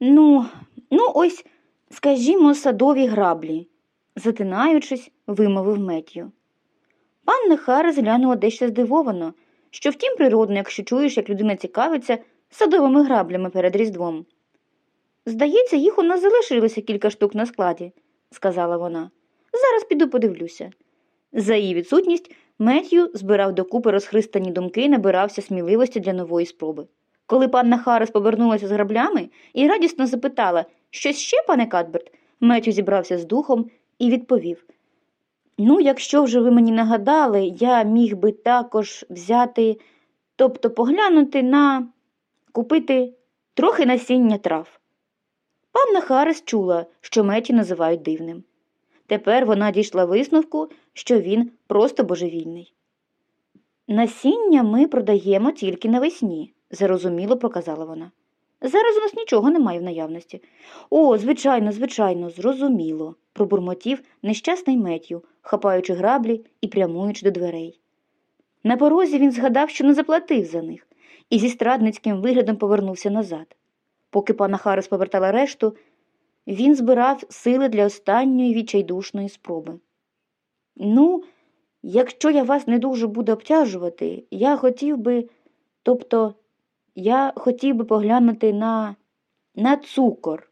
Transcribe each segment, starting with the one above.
Ну, ну, ось, скажімо, садові граблі, затинаючись, вимовив Меттю. Панна Харрис глянула дещо здивовано, що втім природно, якщо чуєш, як людина цікавиться садовими граблями перед Різдвом. Здається, їх у нас залишилося кілька штук на складі, сказала вона. Зараз піду подивлюся. За її відсутність Меттю збирав докупи розхристані думки і набирався сміливості для нової спроби. Коли панна Харрис повернулася з граблями і радісно запитала, щось ще, пане Кадберт, Меттю зібрався з духом і відповів. Ну, якщо вже ви мені нагадали, я міг би також взяти, тобто поглянути на купити трохи насіння трав. Панна Харрис чула, що Меті називають дивним. Тепер вона дійшла висновку, що він просто божевільний. Насіння ми продаємо тільки навесні, зарозуміло проказала вона. Зараз у нас нічого немає в наявності. О, звичайно, звичайно, зрозуміло, пробурмотів нещасний Меттю, хапаючи граблі і прямуючи до дверей. На порозі він згадав, що не заплатив за них, і зі страдницьким виглядом повернувся назад. Поки пана Харрис повертала решту, він збирав сили для останньої відчайдушної спроби. Ну, якщо я вас не дуже буду обтяжувати, я хотів би, тобто, я хотів би поглянути на, на цукор.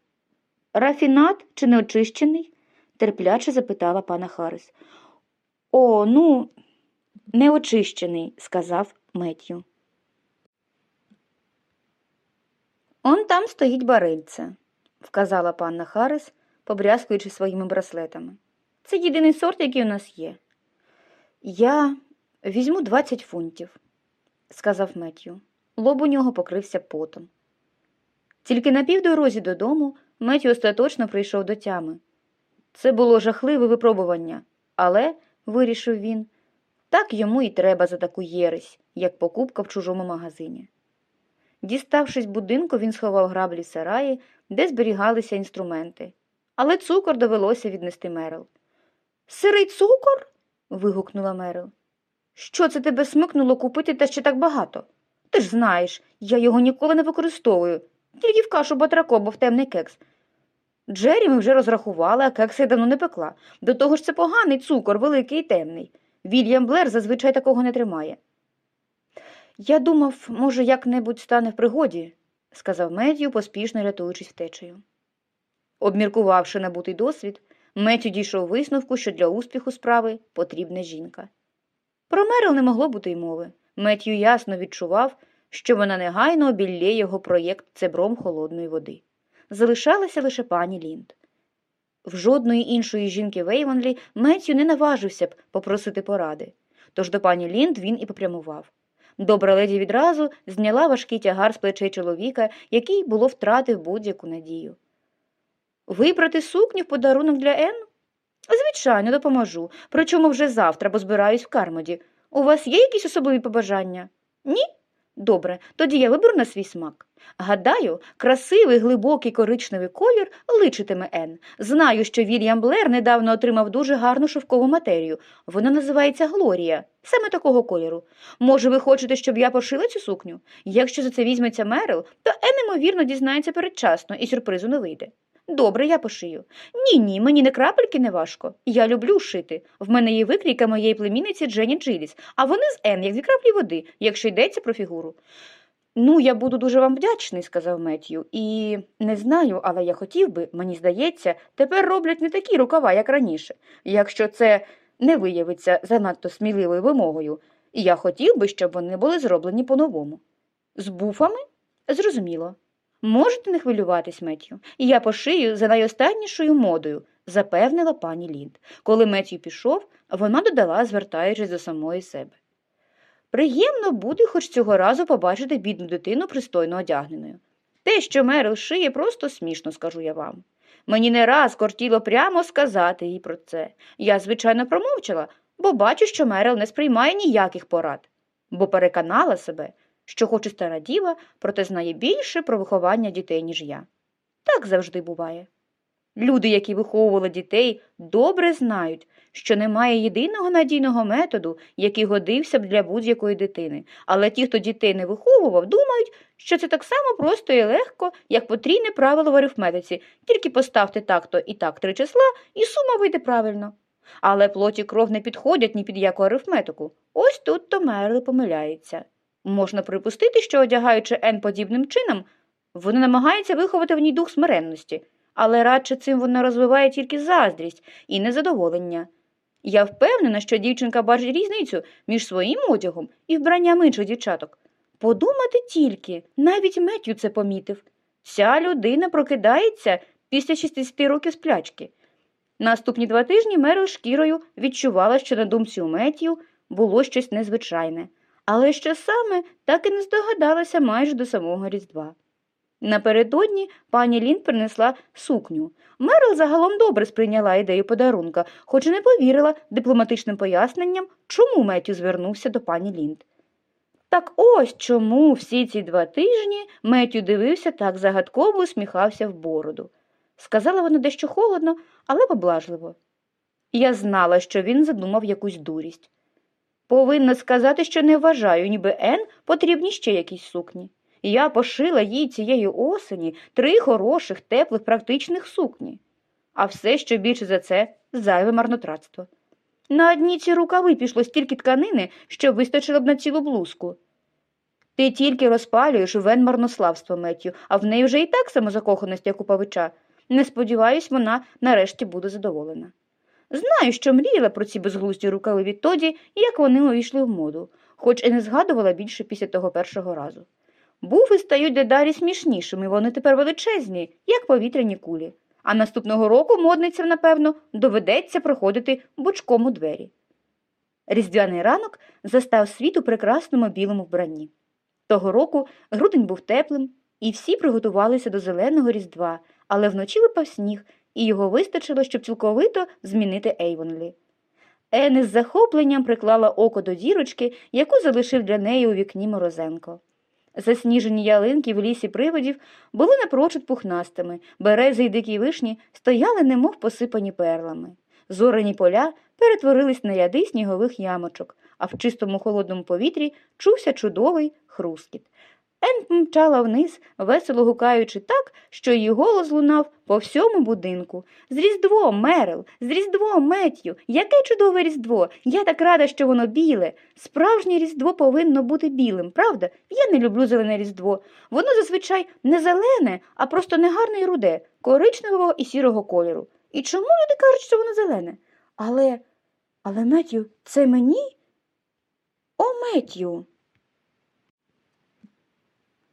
Рафінат чи неочищений? терпляче запитала пана Харрис. О, ну, неочищений, сказав Меттю. Он там стоїть барильце, вказала панна Харрис, побрязкуючи своїми браслетами. Це єдиний сорт, який у нас є. Я візьму 20 фунтів, сказав Меттю. Лоб у нього покрився потом. Тільки на півдорозі додому Меттю остаточно прийшов до тями. Це було жахливе випробування, але, вирішив він, так йому і треба за таку єресь, як покупка в чужому магазині. Діставшись будинку, він сховав граблі в сараї, де зберігалися інструменти. Але цукор довелося віднести Мерил. Сирий цукор? вигукнула Мерил. Що це тебе смикнуло купити та ще так багато? Ти ж знаєш, я його ніколи не використовую, тільки в кашу батрако, бо в темний кекс. Джері ми вже розрахували, а кекс я давно не пекла. До того ж це поганий цукор, великий і темний. Вільям Блер зазвичай такого не тримає. Я думав, може, як-небудь стане в пригоді, сказав Меттю, поспішно рятуючись втечею. Обміркувавши набутий досвід, Меттю дійшов висновку, що для успіху справи потрібна жінка. Про Мерил не могло бути й мови. Меттю ясно відчував, що вона негайно обілє його проєкт цебром холодної води. Залишалася лише пані Лінд. В жодної іншої жінки Вейвонлі Меттю не наважився б попросити поради, тож до пані Лінд він і попрямував. Добра леді відразу зняла важкий тягар з плечей чоловіка, який було втратив будь-яку надію. Вибрати сукню в подарунок для Ен? Звичайно, допоможу. Причому вже завтра, бо збираюсь в Кармоді. У вас є якісь особливі побажання? Ні? Добре, тоді я виберу на свій смак. Гадаю, красивий глибокий коричневий колір личитиме Ен. Знаю, що Вільям Блер недавно отримав дуже гарну шовкову матерію. Вона називається Глорія, саме такого кольору. Може, ви хочете, щоб я пошила цю сукню? Якщо за це візьметься Мерил, то Ен, ймовірно, дізнається передчасно і сюрпризу не вийде. Добре, я пошию. Ні, ні, мені не крапельки не важко. Я люблю шити. В мене є викрійка моєї племінниці Джені Джиліс, а вони з Ен, як дві краплі води, якщо йдеться про фігуру. Ну, я буду дуже вам вдячний, сказав Меттю, і не знаю, але я хотів би, мені здається, тепер роблять не такі рукава, як раніше, якщо це не виявиться занадто сміливою вимогою, я хотів би, щоб вони були зроблені по-новому. З буфами? Зрозуміло. Можете не хвилюватись, Меттю, я пошию за найостаннішою модою, запевнила пані Лінд. Коли Меттю пішов, вона додала, звертаючись до самої себе. Приємно буде хоч цього разу побачити бідну дитину пристойно одягненою. Те, що Мерил шиє, просто смішно, скажу я вам. Мені не раз кортіло прямо сказати їй про це. Я, звичайно, промовчала, бо бачу, що Мерил не сприймає ніяких порад, бо переконала себе, що хоч і стара діва, проте знає більше про виховання дітей, ніж я. Так завжди буває. Люди, які виховували дітей, добре знають, що немає єдиного надійного методу, який годився б для будь-якої дитини. Але ті, хто дітей не виховував, думають, що це так само просто і легко, як потрійне правило в арифметиці. Тільки поставте так-то і так три числа, і сума вийде правильно. Але плоті кров не підходять ні під яку арифметику. Ось тут то Мерли помиляється. Можна припустити, що одягаючи N подібним чином, вона намагається виховати в ній дух смиренності, але радше цим вона розвиває тільки заздрість і незадоволення. Я впевнена, що дівчинка бачить різницю між своїм одягом і вбранням інших дівчаток. Подумати тільки, навіть Меттю це помітив. Ця людина прокидається після 60 років сплячки. Наступні два тижні Мерил шкірою відчувала, що на думці у Меттю було щось незвичайне, але що саме так і не здогадалася майже до самого Різдва. Напередодні пані Лін принесла сукню. Мерил загалом добре сприйняла ідею подарунка, хоч не повірила дипломатичним поясненням, чому Меттю звернувся до пані Лінд. Так ось чому всі ці два тижні Меттю дивився так загадково усміхався в бороду. Сказала вона дещо холодно, але поблажливо. Я знала, що він задумав якусь дурість. Повинна сказати, що не вважаю, ніби Ен потрібні ще якісь сукні. Я пошила їй цієї осені три хороших, теплих, практичних сукні. А все, що більше за це, зайве марнотратство. На одні ці рукави пішло стільки тканини, що вистачило б на цілу блузку. Ти тільки розпалюєш вен марнославство, Меттю, а в неї вже і так самозакоханість, як у павича. Не сподіваюсь, вона нарешті буде задоволена. Знаю, що мріяла про ці безглузді рукави відтоді, як вони увійшли в моду, хоч і не згадувала більше після того першого разу. Буфи стають дедалі смішнішими, вони тепер величезні, як повітряні кулі. А наступного року модницям, напевно, доведеться проходити бочком у двері. Різдвяний ранок застав світ у прекрасному білому вбранні. Того року грудень був теплим, і всі приготувалися до зеленого різдва, але вночі випав сніг, і його вистачило, щоб цілковито змінити Ейвонлі. Ен із захопленням приклала око до дірочки, яку залишив для неї у вікні Морозенко. Засніжені ялинки в лісі приводів були напрочуд пухнастими, берези й дикі вишні стояли, немов посипані перлами. Зорені поля перетворились на ряди снігових ямочок, а в чистому холодному повітрі чувся чудовий хрускіт. Ен мчала вниз, весело гукаючи так, що її голос лунав по всьому будинку. З Різдвом, Мерил, з Різдвом, Меттю, яке чудове Різдво! Я так рада, що воно біле. Справжнє Різдво повинно бути білим, правда? Я не люблю зелене Різдво. Воно зазвичай не зелене, а просто негарне й руде, коричневого і сірого кольору. І чому люди кажуть, що воно зелене? Але, але, Меттю, це мені? О, Меттю!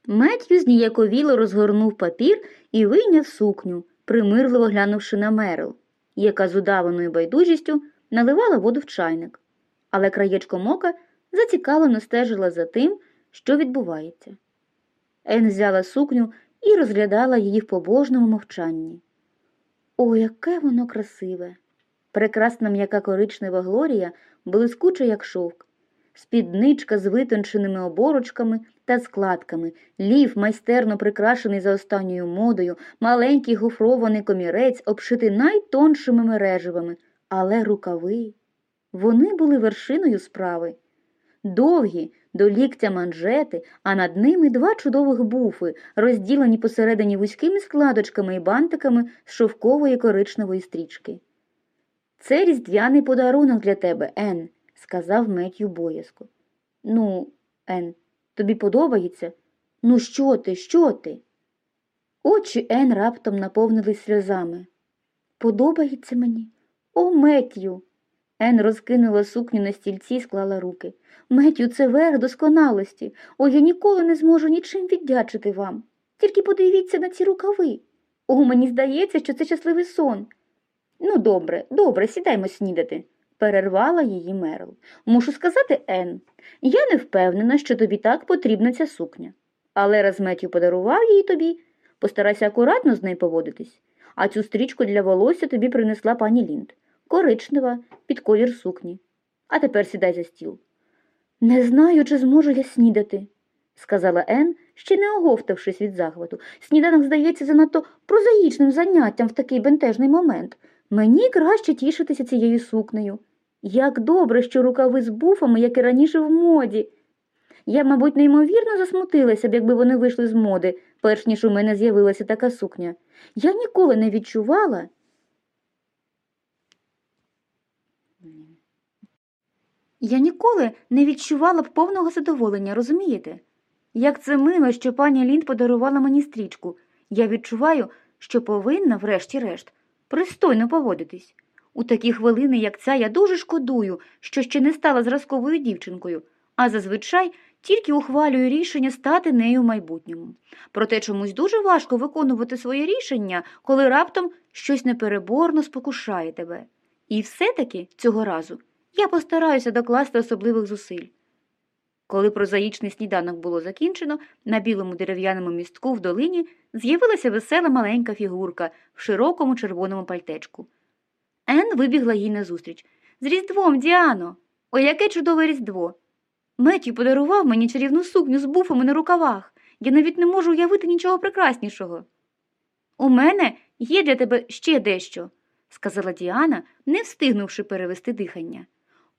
Меттю зніяковіло розгорнув папір і вийняв сукню, примирливо глянувши на Мерил, яка з удаваною байдужістю наливала воду в чайник, але краєчком ока зацікавлено стежила за тим, що відбувається. Ен взяла сукню і розглядала її в побожному мовчанні. О, яке воно красиве! Прекрасна м'яка коричнева Глорія блискуча, як шовк, спідничка з витонченими оборочками та складками, лів, майстерно прикрашений за останньою модою, маленький гофрований комірець, обшитий найтоншими мереживами, але рукави. Вони були вершиною справи. Довгі, до ліктя манжети, а над ними два чудових буфи, розділені посередині вузькими складочками і бантиками з шовкової коричневої стрічки. Це різдвяний подарунок для тебе, Ен, сказав Меттю боязко. Ну, Ен, тобі подобається? Ну, що ти, що ти? Очі Ен раптом наповнились сльозами. Подобається мені? О, Меттю. Ен розкинула сукню на стільці і склала руки. Меттю, це верх досконалості. О, я ніколи не зможу нічим віддячити вам. Тільки подивіться на ці рукави. О, мені здається, що це щасливий сон. Ну, добре, добре, сідаймо снідати, перервала її Мерл. Мушу сказати, Ен, я не впевнена, що тобі так потрібна ця сукня. Але раз Меттю подарував її тобі, постарайся акуратно з нею поводитись. А цю стрічку для волосся тобі принесла пані Лінд. Коричнева, під колір сукні. А тепер сідай за стіл. Не знаю, чи зможу я снідати. сказала Ен, ще не оговтавшись від захвату. Сніданок здається занадто прозаїчним заняттям в такий бентежний момент. Мені краще тішитися цією сукнею. Як добре, що рукави з буфами, як і раніше в моді. Я, мабуть, неймовірно засмутилася б, якби вони вийшли з моди, перш ніж у мене з'явилася така сукня. Я ніколи не відчувала. Я ніколи не відчувала б повного задоволення, розумієте? Як це мило, що пані Лінд подарувала мені стрічку. Я відчуваю, що повинна, врешті-решт, пристойно поводитись. У такі хвилини, як ця, я дуже шкодую, що ще не стала зразковою дівчинкою, а зазвичай тільки ухвалюю рішення стати нею в майбутньому. Проте чомусь дуже важко виконувати своє рішення, коли раптом щось непереборно спокушає тебе. І все-таки цього разу я постараюся докласти особливих зусиль. Коли прозаїчний сніданок було закінчено, на білому дерев'яному містку в долині з'явилася весела маленька фігурка в широкому червоному пальтечку. Ен вибігла їй назустріч. З Різдвом, Діано! О, яке чудове Різдво! Меттю подарував мені чарівну сукню з буфами на рукавах. Я навіть не можу уявити нічого прекраснішого. У мене є для тебе ще дещо, сказала Діана, не встигнувши перевести дихання.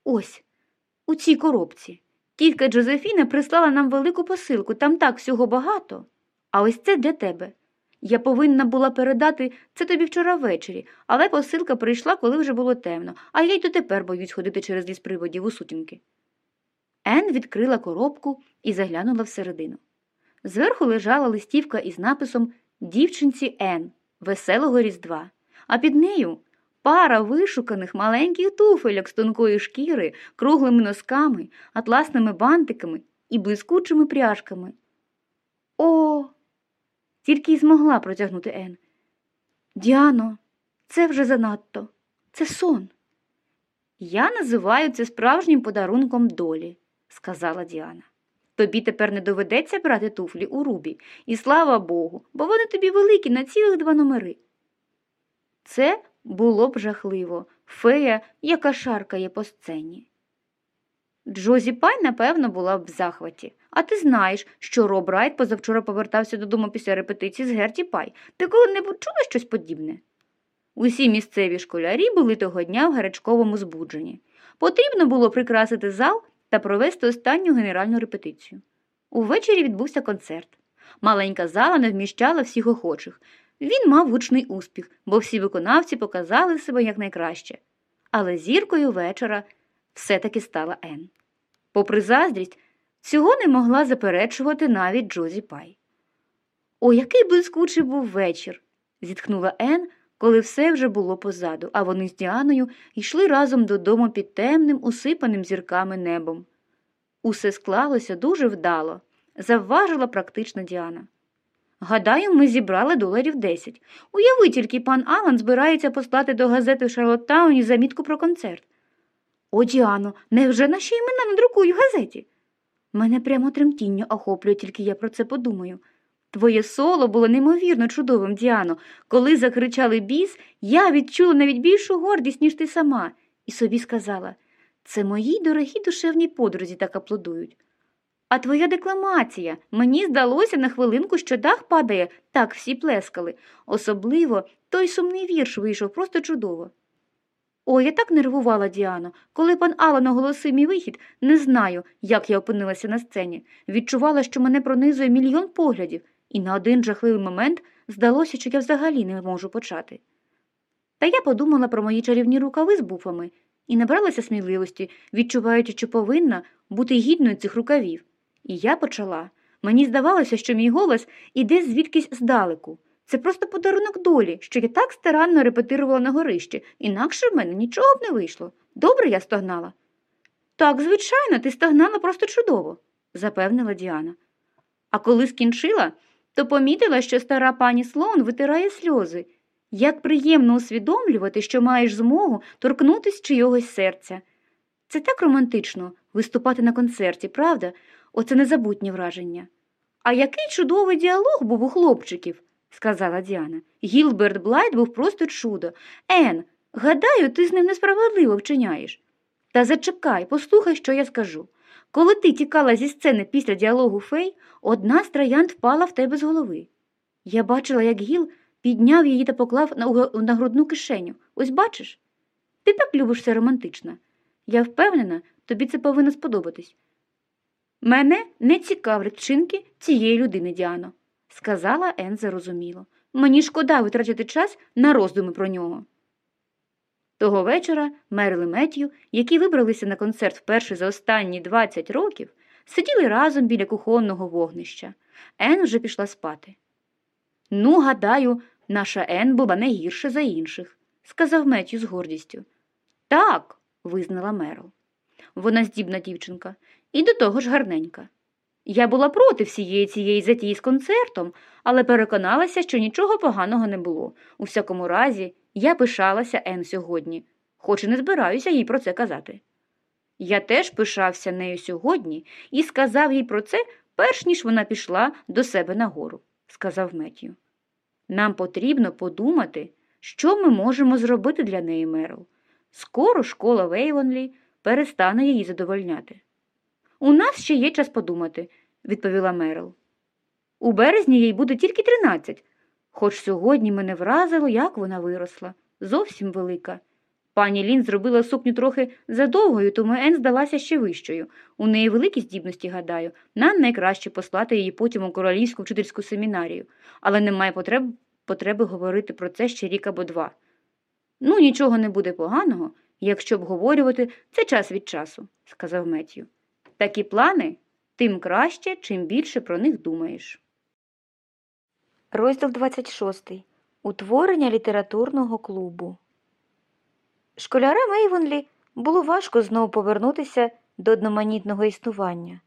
Ось, у цій коробці. Тітка Джозефіна прислала нам велику посилку, там так всього багато. А ось це для тебе. Я повинна була передати це тобі вчора ввечері, але посилка прийшла, коли вже було темно, а я й дотепер боюсь ходити через ліс приводів у сутінки. Ен відкрила коробку і заглянула всередину. Зверху лежала листівка із написом Дівчинці Ен Веселого Різдва, а під нею пара вишуканих маленьких туфельок з тонкої шкіри, круглими носками, атласними бантиками і блискучими пряжками. О! Тільки й змогла протягнути Ен. Діано, це вже занадто. Це сон. Я називаю це справжнім подарунком долі, сказала Діана. Тобі тепер не доведеться брати туфлі у Рубі, і слава Богу, бо вони тобі великі на цілих два номери. Це було б жахливо, фея, яка шаркає по сцені. Джозі Пай, напевно, була б в захваті. А ти знаєш, що Роб Райт позавчора повертався додому після репетиції з Герті Пай. Ти коли-небудь чула щось подібне? Усі місцеві школярі були того дня в гарячковому збудженні. Потрібно було прикрасити зал та провести останню генеральну репетицію. Увечері відбувся концерт. Маленька зала не вміщала всіх охочих. Він мав гучний успіх, бо всі виконавці показали себе якнайкраще. Але зіркою вечора все-таки стала Ен. Попри заздрість, цього не могла заперечувати навіть Джозі Пай. О, який блискучий був вечір. зітхнула Ен, коли все вже було позаду, а вони з Діаною йшли разом додому під темним, усипаним зірками небом. Усе склалося дуже вдало, завважила практична Діана. Гадаю, ми зібрали доларів десять. Уяви тільки пан Алан збирається послати до газети в Шарлоттауні замітку про концерт. О, Діано, невже наші імена надрукують в газеті? Мене прямо тремтіння охоплює, тільки я про це подумаю. Твоє соло було неймовірно чудовим, Діано. Коли закричали біс, я відчула навіть більшу гордість, ніж ти сама, і собі сказала це моїй дорогій душевній подрузі так аплодують. А твоя декламація. Мені здалося на хвилинку, що дах падає, так всі плескали. Особливо той сумний вірш вийшов просто чудово. О, я так нервувала, Діано. Коли пан Алан оголосив мій вихід, не знаю, як я опинилася на сцені. Відчувала, що мене пронизує мільйон поглядів, і на один жахливий момент здалося, що я взагалі не можу почати. Та я подумала про мої чарівні рукави з буфами і набралася сміливості, відчуваючи, що повинна бути гідною цих рукавів. І я почала. Мені здавалося, що мій голос іде звідкись здалеку. Це просто подарунок долі, що я так старанно репетирувала на горищі, інакше в мене нічого б не вийшло. Добре я стогнала. Так, звичайно, ти стогнала просто чудово, запевнила Діана. А коли скінчила, то помітила, що стара пані Слоун витирає сльози. Як приємно усвідомлювати, що маєш змогу торкнутися чийогось серця. Це так романтично виступати на концерті, правда? Оце незабутнє враження. А який чудовий діалог був у хлопчиків, сказала Діана. Гілберт Блайт був просто чудо. Ен, гадаю, ти з ним несправедливо вчиняєш. Та зачекай, послухай, що я скажу. Коли ти тікала зі сцени після діалогу фей, одна з троянд впала в тебе з голови. Я бачила, як Гіл підняв її та поклав на, грудну кишеню. Ось бачиш? Ти так любиш все романтично. Я впевнена, тобі це повинно сподобатись. Мене не цікавлять вчинки цієї людини, Діано, сказала Ен зарозуміло. Мені шкода витрачати час на роздуми про нього. Того вечора Мерл і Меттью, які вибралися на концерт вперше за останні 20 років, сиділи разом біля кухонного вогнища. Ен вже пішла спати. Ну, гадаю, наша Ен була не гірше за інших, сказав Меттью з гордістю. Так, визнала Мерл. Вона здібна дівчинка і до того ж гарненька. Я була проти всієї цієї затії з концертом, але переконалася, що нічого поганого не було. У всякому разі, я пишалася Ен сьогодні, хоч і не збираюся їй про це казати. Я теж пишався нею сьогодні і сказав їй про це, перш ніж вона пішла до себе нагору, сказав Меттю. Нам потрібно подумати, що ми можемо зробити для неї, Мерл. Скоро школа Вейвонлі перестане її задовольняти. У нас ще є час подумати, відповіла Мерл. У березні їй буде тільки тринадцять, хоч сьогодні мене вразило, як вона виросла, зовсім велика. Пані Лін зробила сукню трохи задовгою, тому Ен здалася ще вищою. У неї великі здібності, гадаю, нам найкраще послати її потім у королівську вчительську семінарію, але немає потреб, потреби говорити про це ще рік або два. Ну, нічого не буде поганого, якщо обговорювати це час від часу, сказав Меттю. Такі плани тим краще, чим більше про них думаєш. Розділ 26. Утворення літературного клубу. Школярам Ейвонлі було важко знову повернутися до одноманітного існування.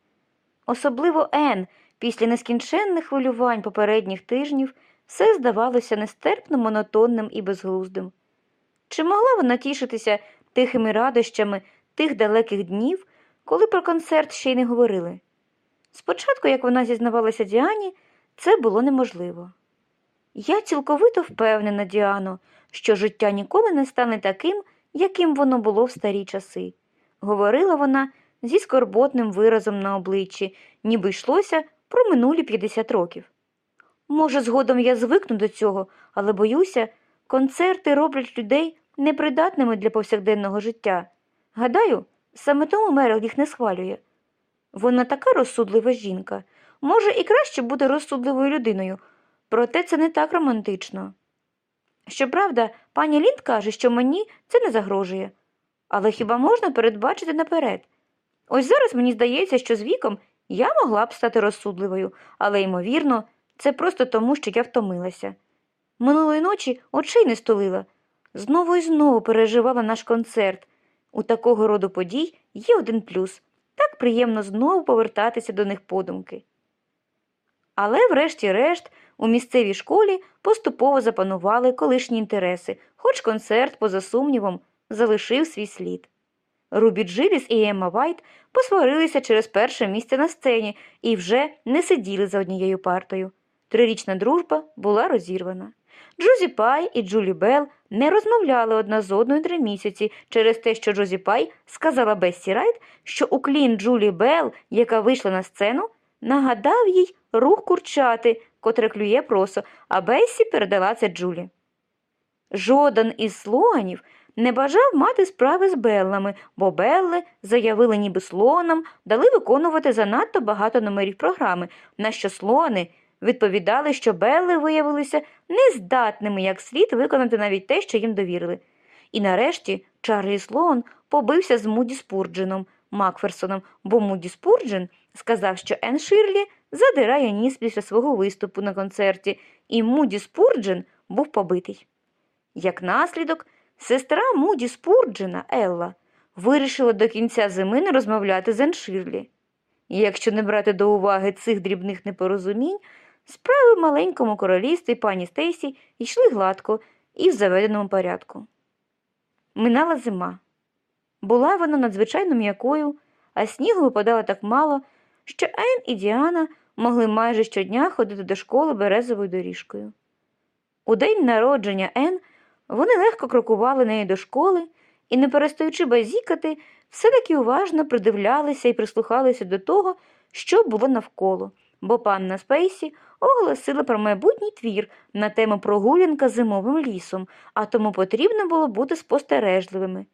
Особливо Ен, після нескінченних хвилювань попередніх тижнів, все здавалося нестерпно монотонним і безглуздим. Чи могла вона тішитися тихими радощами тих далеких днів, коли про концерт ще й не говорили? Спочатку, як вона зізнавалася Діані, це було неможливо. Я цілковито впевнена, Діано, що життя ніколи не стане таким, яким воно було в старі часи, говорила вона зі скорботним виразом на обличчі, ніби йшлося про минулі 50 років. Може, згодом я звикну до цього, але боюся, концерти роблять людей непридатними для повсякденного життя. Гадаю, саме тому Мерил їх не схвалює. Вона така розсудлива жінка. Може, і краще бути розсудливою людиною, проте це не так романтично. Щоправда, пані Лінд каже, що мені це не загрожує. Але хіба можна передбачити наперед? Ось зараз мені здається, що з віком я могла б стати розсудливою, але, ймовірно, це просто тому, що я втомилася. Минулої ночі очей не стулила. Знову і знову переживала наш концерт. У такого роду подій є один плюс так приємно знову повертатися до них подумки. Але, врешті-решт, у місцевій школі поступово запанували колишні інтереси, хоч концерт, поза сумнівом, залишив свій слід. Рубі Джиліс і Емма Вайт посварилися через перше місце на сцені і вже не сиділи за однією партою. Трирічна дружба була розірвана. Джозі Пай і Джулі Белл не розмовляли одна з одною три місяці через те, що Джозі Пай сказала Бессі Райт, що уклін Джулі Белл, яка вийшла на сцену, нагадав їй рух курчати, котре клює просо, а Бессі передала це Джулі. Жоден із Слоанів не бажав мати справи з Беллами, бо Белли заявили ніби слонам, дали виконувати занадто багато номерів програми, на що слони відповідали, що Белли виявилися нездатними як слід виконати навіть те, що їм довірили. І нарешті Чарлі Слоун побився з Муді Спурдженом Макферсоном, бо Муді Спурджен сказав, що Ен Ширлі задирає ніс після свого виступу на концерті, і Муді Спурджен був побитий. Як наслідок, сестра Муді Спурджена, Елла, вирішила до кінця зими не розмовляти з Ен Ширлі. І якщо не брати до уваги цих дрібних непорозумінь, справи в маленькому королівстві пані Стейсі йшли гладко і в заведеному порядку. Минала зима. Була вона надзвичайно м'якою, а снігу випадало так мало, що Ен і Діана могли майже щодня ходити до школи березовою доріжкою. У день народження Ен вони легко крокували нею до школи і, не перестаючи базікати, все-таки уважно придивлялися і прислухалися до того, що було навколо, бо панна Спейсі оголосила про майбутній твір на тему прогулянка зимовим лісом, а тому потрібно було бути спостережливими.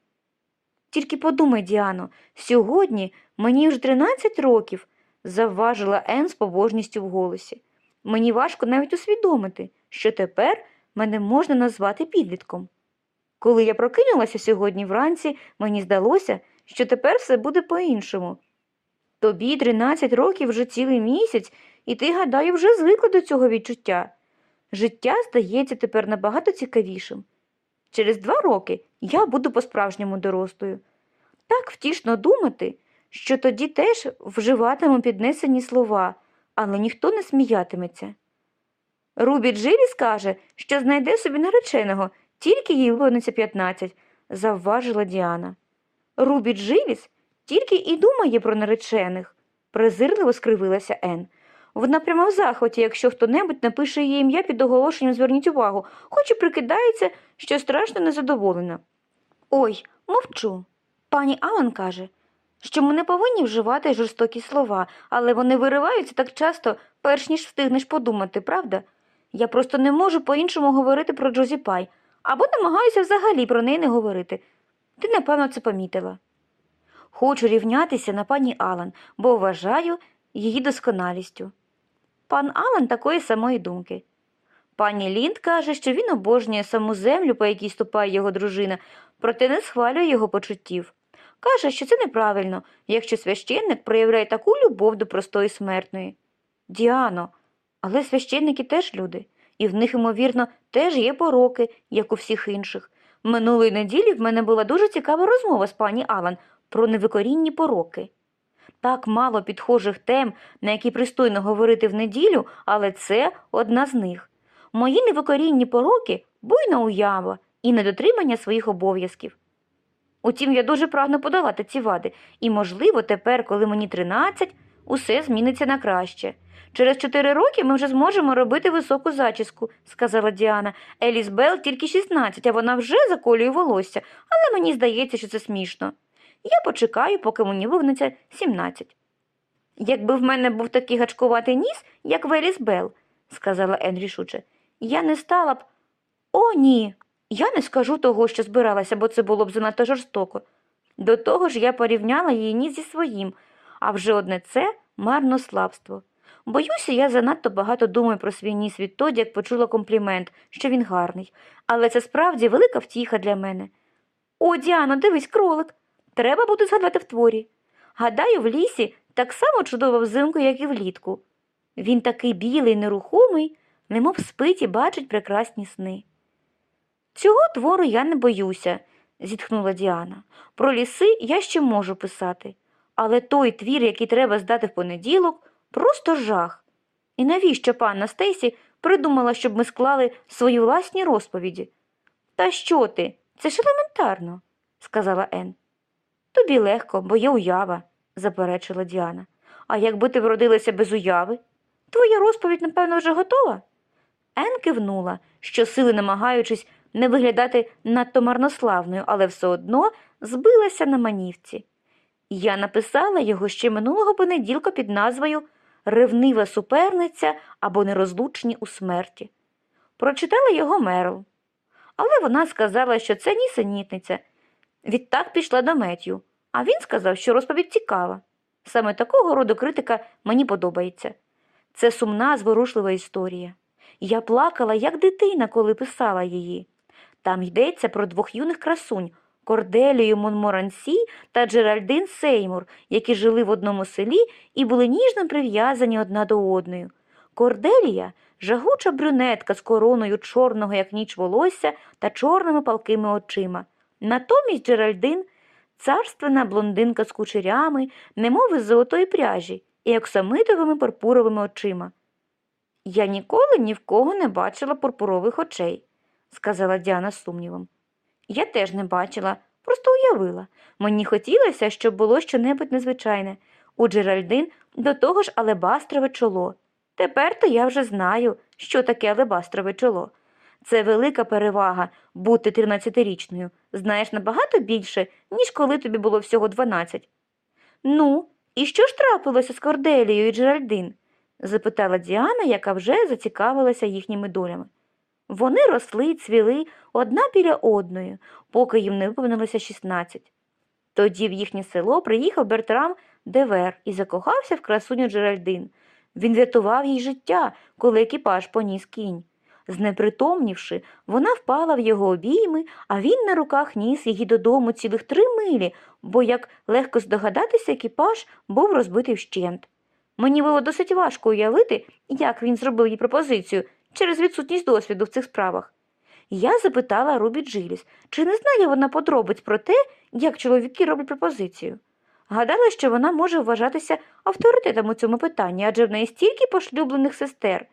Тільки подумай, Діано, сьогодні мені вже 13 років, завважила Ен з побожністю в голосі. Мені важко навіть усвідомити, що тепер мене можна назвати підлітком. Коли я прокинулася сьогодні вранці, мені здалося, що тепер все буде по-іншому. Тобі 13 років вже цілий місяць, і ти, гадаю, вже звикла до цього відчуття. Життя здається тепер набагато цікавішим. Через два роки я буду по-справжньому дорослою. Так втішно думати, що тоді теж вживатиму піднесені слова, але ніхто не сміятиметься. Рубі Джилі скаже, що знайде собі нареченого, тільки їй виповниться 15, завважила Діана. Рубі Джиліс тільки і думає про наречених, презирливо скривилася Ен. Вона прямо в захваті, якщо хто-небудь напише її ім'я під оголошенням, зверніть увагу, хоч і прикидається, що страшно незадоволена. Ой, мовчу. Пані Алан каже, що ми не повинні вживати жорстокі слова, але вони вириваються так часто, перш ніж встигнеш подумати, правда? Я просто не можу по-іншому говорити про Джозі Пай, або намагаюся взагалі про неї не говорити. Ти, напевно, це помітила. Хочу рівнятися на пані Алан, бо вважаю її досконалістю. Пан Алан такої самої думки. Пані Лінд каже, що він обожнює саму землю, по якій ступає його дружина, проте не схвалює його почуттів. Каже, що це неправильно, якщо священник проявляє таку любов до простої смертної. Діано, але священники теж люди, і в них, ймовірно, теж є пороки, як у всіх інших. Минулої неділі в мене була дуже цікава розмова з пані Алан про невикорінні пороки. Так мало підхожих тем, на які пристойно говорити в неділю, але це одна з них. Мої невикорінні пороки буйна уява і недотримання своїх обов'язків. Утім, я дуже прагну подолати ці вади, і, можливо, тепер, коли мені 13, усе зміниться на краще. Через чотири роки ми вже зможемо робити високу зачіску, сказала Діана. Еліс Белл тільки 16, а вона вже заколює волосся, але мені здається, що це смішно. Я почекаю, поки мені вигнеться 17. Якби в мене був такий гачкуватий ніс, як в Еліс Белл, сказала Ен рішуче, я не стала б. О, ні. Я не скажу того, що збиралася, бо це було б занадто жорстоко. До того ж я порівняла її ніс зі своїм, а вже одне це марнославство. Боюся, я занадто багато думаю про свій ніс відтоді, як почула комплімент, що він гарний, але це справді велика втіха для мене. О, Діано, дивись, кролик. Треба буде згадати в творі. Гадаю, в лісі так само чудово взимку, як і влітку. Він такий білий, нерухомий, немов спить і бачить прекрасні сни. Цього твору я не боюся, зітхнула Діана. Про ліси я ще можу писати, але той твір, який треба здати в понеділок, просто жах. І навіщо панна Стейсі придумала, щоб ми склали свої власні розповіді? Та що ти? Це ж елементарно, сказала Ен. Тобі легко, бо є уява, заперечила Діана. А якби ти вродилася без уяви? Твоя розповідь, напевно, вже готова? Ен кивнула, щосили намагаючись не виглядати надто марнославною, але все одно збилася на манівці. Я написала його ще минулого понеділка під назвою Ревнива суперниця або нерозлучні у смерті. Прочитала його Мерл. Але вона сказала, що це нісенітниця. Відтак пішла до Меттю, а він сказав, що розповідь цікава. Саме такого роду критика мені подобається. Це сумна, зворушлива історія. Я плакала, як дитина, коли писала її. Там йдеться про двох юних красунь Корделію Монморансі та Джеральдин Сеймур, які жили в одному селі і були ніжно прив'язані одна до одної. Корделія жагуча брюнетка з короною чорного, як ніч волосся та чорними палкими очима. Натомість Джеральдин царственна блондинка з кучерями, немов із золотої пряжі і оксамитовими пурпуровими очима. Я ніколи ні в кого не бачила пурпурових очей, сказала Діана з сумнівом. Я теж не бачила, просто уявила. Мені хотілося, щоб було щонебудь незвичайне. У Джеральдин до того ж алебастрове чоло. Тепер то я вже знаю, що таке алебастрове чоло. Це велика перевага бути 13-річною. Знаєш набагато більше, ніж коли тобі було всього 12. Ну, і що ж трапилося з Корделією і Джеральдин? запитала Діана, яка вже зацікавилася їхніми долями. Вони росли й цвіли одна біля одної, поки їм не виповнилося 16. Тоді в їхнє село приїхав Бертрам Девер і закохався в красуню Джеральдин. Він врятував їй життя, коли екіпаж поніс кінь. Знепритомнівши, вона впала в його обійми, а він на руках ніс її додому цілих три милі, бо, як легко здогадатися, екіпаж був розбитий вщент. Мені було досить важко уявити, як він зробив їй пропозицію через відсутність досвіду в цих справах. Я запитала Рубі Джиліс, чи не знає вона подробиць про те, як чоловіки роблять пропозицію. Гадала, що вона може вважатися авторитетом у цьому питанні, адже в неї стільки пошлюблених сестер.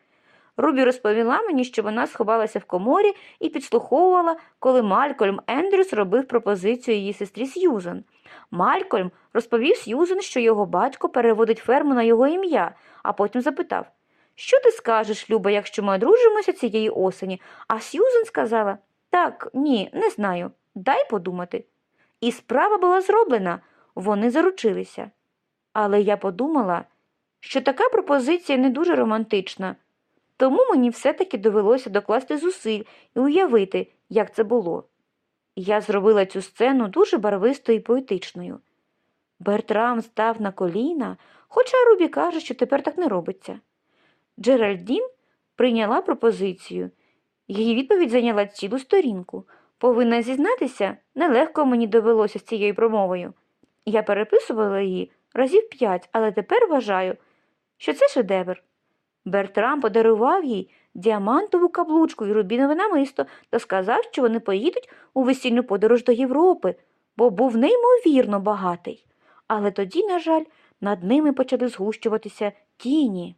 Рубі розповіла мені, що вона сховалася в коморі і підслуховувала, коли Малькольм Ендрюс робив пропозицію її сестрі Сьюзен. Малькольм розповів Сьюзен, що його батько переводить ферму на його ім'я, а потім запитав Що ти скажеш, Люба, якщо ми одружимося цієї осені? А Сьюзен сказала Так, ні, не знаю. Дай подумати. І справа була зроблена, вони заручилися. Але я подумала, що така пропозиція не дуже романтична. Тому мені все-таки довелося докласти зусиль і уявити, як це було. Я зробила цю сцену дуже барвистою і поетичною. Бертрам став на коліна, хоча Рубі каже, що тепер так не робиться. Джеральдін прийняла пропозицію. Її відповідь зайняла цілу сторінку. Повинна зізнатися, нелегко мені довелося з цією промовою. Я переписувала її разів п'ять, але тепер вважаю, що це шедевр. Бертрам подарував їй діамантову каблучку і рубінове намисто та сказав, що вони поїдуть у весільну подорож до Європи, бо був неймовірно багатий. Але тоді, на жаль, над ними почали згущуватися тіні.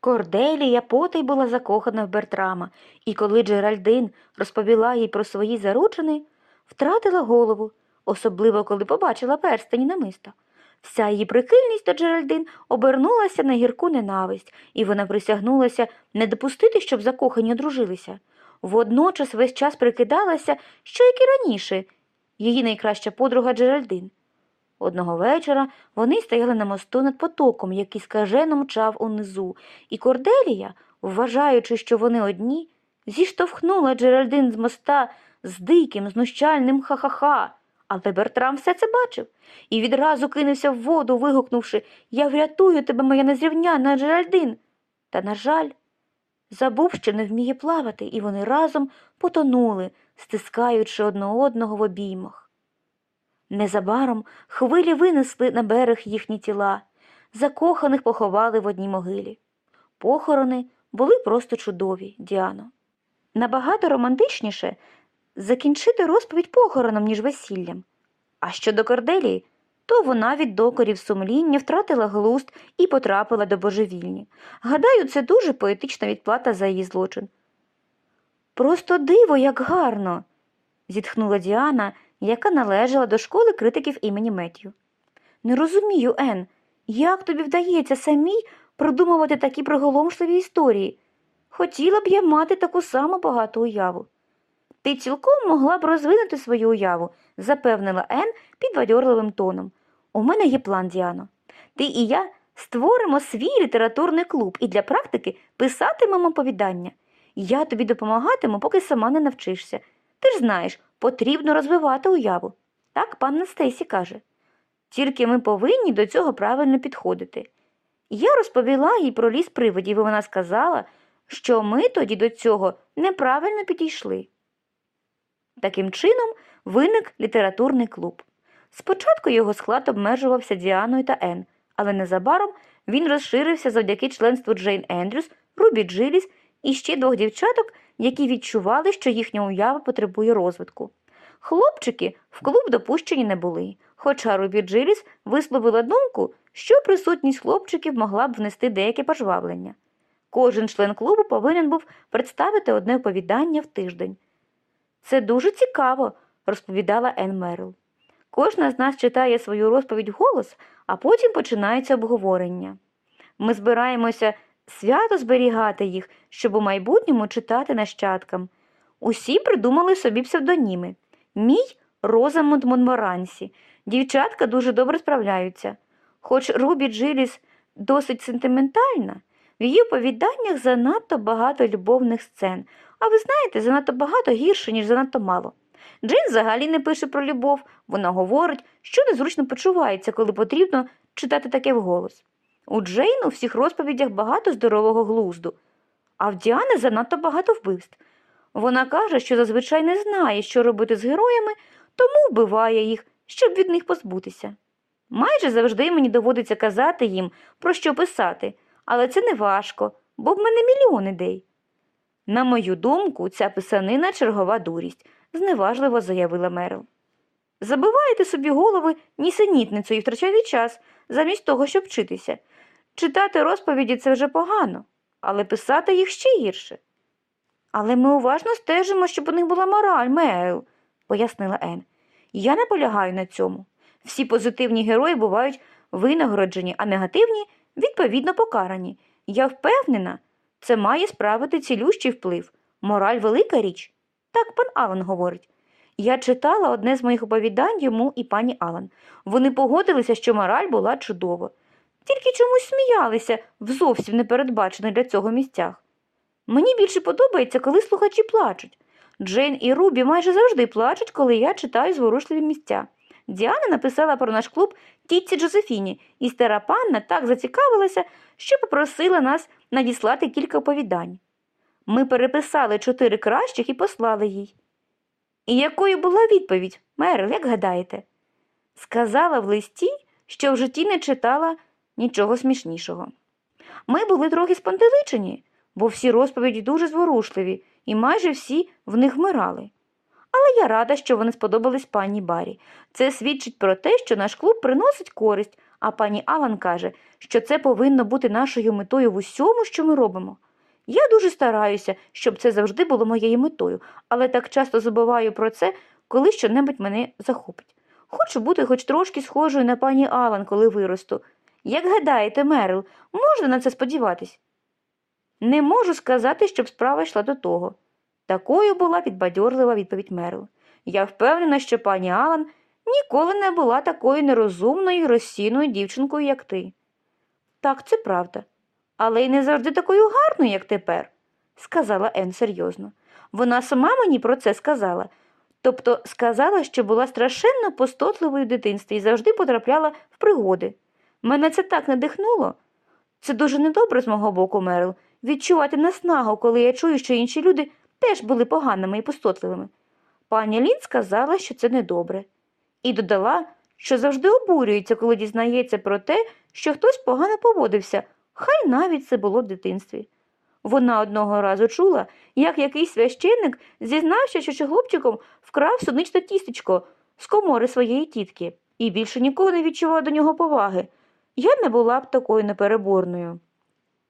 Корделія потай була закохана в Бертрама, і коли Джеральдин розповіла їй про свої заручини, втратила голову, особливо коли побачила перстені намиста. Вся її прихильність до Джеральдин обернулася на гірку ненависть, і вона присягнулася не допустити, щоб закохані одружилися. Водночас весь час прикидалася, що як і раніше, її найкраща подруга Джеральдин. Одного вечора вони стояли на мосту над потоком, який скажено мчав унизу, і Корделія, вважаючи, що вони одні, зіштовхнула Джеральдин з моста з диким, знущальним ха-ха-ха. Але Бертрам все це бачив і відразу кинувся в воду, вигукнувши Я врятую тебе, моя незрівняна Джеральдин. Та, на жаль, забув, що не вміє плавати, і вони разом потонули, стискаючи одне одного в обіймах. Незабаром хвилі винесли на берег їхні тіла, закоханих поховали в одній могилі. Похорони були просто чудові, Діано. Набагато романтичніше закінчити розповідь похороном, ніж весіллям. А щодо Корделії, то вона від докорів сумління втратила глузд і потрапила до божевільні. Гадаю, це дуже поетична відплата за її злочин. Просто диво, як гарно, зітхнула Діана, яка належала до школи критиків імені Меттю. Не розумію, Ен, як тобі вдається самій продумувати такі приголомшливі історії? Хотіла б я мати таку саму багату уяву. Ти цілком могла б розвинути свою уяву, запевнила Ен підбадьорливим тоном. У мене є план, Діано. Ти і я створимо свій літературний клуб і для практики писатимемо оповідання. Я тобі допомагатиму, поки сама не навчишся. Ти ж знаєш, потрібно розвивати уяву. Так пан Стейсі каже. Тільки ми повинні до цього правильно підходити. Я розповіла їй про ліс привидів, і вона сказала, що ми тоді до цього неправильно підійшли. Таким чином виник літературний клуб. Спочатку його склад обмежувався Діаною та Ен, але незабаром він розширився завдяки членству Джейн Ендрюс, Рубі Джиліс і ще двох дівчаток, які відчували, що їхня уява потребує розвитку. Хлопчики в клуб допущені не були, хоча Рубі Джиліс висловила думку, що присутність хлопчиків могла б внести деяке пожвавлення. Кожен член клубу повинен був представити одне оповідання в тиждень. Це дуже цікаво, розповідала Ен Мерл. Кожна з нас читає свою розповідь голос, а потім починається обговорення. Ми збираємося свято зберігати їх, щоб у майбутньому читати нащадкам. Усі придумали собі псевдоніми. Мій Розамунд Монморансі. Дівчатка дуже добре справляються. Хоч Рубі Джиліс досить сентиментальна, в її оповіданнях занадто багато любовних сцен, а ви знаєте, занадто багато гірше, ніж занадто мало. Джейн взагалі не пише про любов, вона говорить, що незручно почувається, коли потрібно читати таке вголос. У Джейн у всіх розповідях багато здорового глузду, а в Діани занадто багато вбивств. Вона каже, що зазвичай не знає, що робити з героями, тому вбиває їх, щоб від них позбутися. Майже завжди мені доводиться казати їм, про що писати, але це не важко, бо в мене мільйон ідей. На мою думку, ця писанина чергова дурість, зневажливо заявила Мерил. Забиваєте собі голови нісенітницею і втрачаєте час, замість того, щоб вчитися. Читати розповіді це вже погано, але писати їх ще гірше. Але ми уважно стежимо, щоб у них була мораль, Мерил, пояснила Ен. Я наполягаю на цьому. Всі позитивні герої бувають винагороджені, а негативні відповідно покарані. Я впевнена, це має справити цілющий вплив. Мораль велика річ. Так пан Алан говорить. Я читала одне з моїх оповідань йому і пані Алан. Вони погодилися, що мораль була чудова. Тільки чомусь сміялися в зовсім непередбачених для цього місцях. Мені більше подобається, коли слухачі плачуть. Джейн і Рубі майже завжди плачуть, коли я читаю зворушливі місця. Діана написала про наш клуб тітці Джозефіні, і стара панна так зацікавилася, що попросила нас надіслати кілька оповідань. Ми переписали чотири кращих і послали їй. І якою була відповідь, Мерил, як гадаєте? Сказала в листі, що в житті не читала нічого смішнішого. Ми були трохи спантеличені, бо всі розповіді дуже зворушливі, і майже всі в них вмирали. Але я рада, що вони сподобались пані Барі. Це свідчить про те, що наш клуб приносить користь, а пані Алан каже, що це повинно бути нашою метою в усьому, що ми робимо. Я дуже стараюся, щоб це завжди було моєю метою, але так часто забуваю про це, коли щонебудь мене захопить. Хочу бути хоч трошки схожою на пані Алан, коли виросту. Як гадаєте, Мерил, можна на це сподіватись? Не можу сказати, щоб справа йшла до того. Такою була підбадьорлива відповідь Мерил. Я впевнена, що пані Алан ніколи не була такою нерозумною і розсійною дівчинкою, як ти. Так, це правда, але й не завжди такою гарною, як тепер, сказала Ен серйозно. Вона сама мені про це сказала. Тобто сказала, що була страшенно постотливою в дитинстві і завжди потрапляла в пригоди. Мене це так надихнуло. Це дуже недобре з мого боку, Мерил, відчувати наснагу, коли я чую, що інші люди теж були поганими і пустотливими. Пані Лін сказала, що це недобре, і додала, що завжди обурюється, коли дізнається про те, що хтось погано поводився, хай навіть це було в дитинстві. Вона одного разу чула, як якийсь священник зізнався, що хлопчиком вкрав соничне тістечко з комори своєї тітки і більше ніколи не відчувала до нього поваги. Я не була б такою непереборною.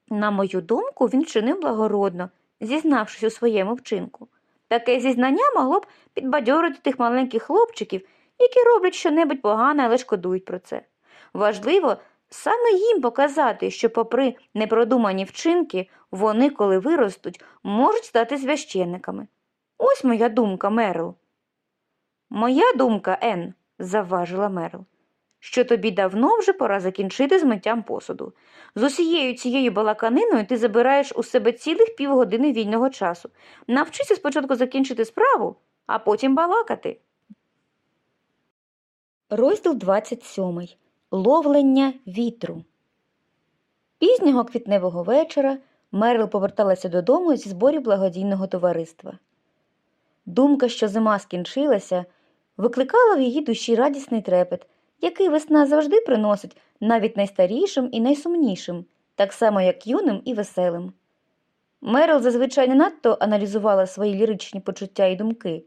На мою думку, він вчинив благородно, зізнавшись у своєму вчинку. Таке зізнання могло б підбадьорити тих маленьких хлопчиків, які роблять щонебудь погане, але шкодують про це. Важливо саме їм показати, що, попри непродумані вчинки, вони, коли виростуть, можуть стати священниками. Ось моя думка, Мерил. Моя думка, Ен, завважила Мерил, що тобі давно вже пора закінчити з миттям посуду. З усією цією балаканиною ти забираєш у себе цілих півгодини вільного часу. Навчися спочатку закінчити справу, а потім балакати. Розділ 27. Ловлення вітру. Пізнього квітневого вечора Мерил поверталася додому зі зборів благодійного товариства. Думка, що зима скінчилася, викликала в її душі радісний трепет, який весна завжди приносить навіть найстарішим і найсумнішим, так само як юним і веселим. Мерил зазвичай не надто аналізувала свої ліричні почуття і думки.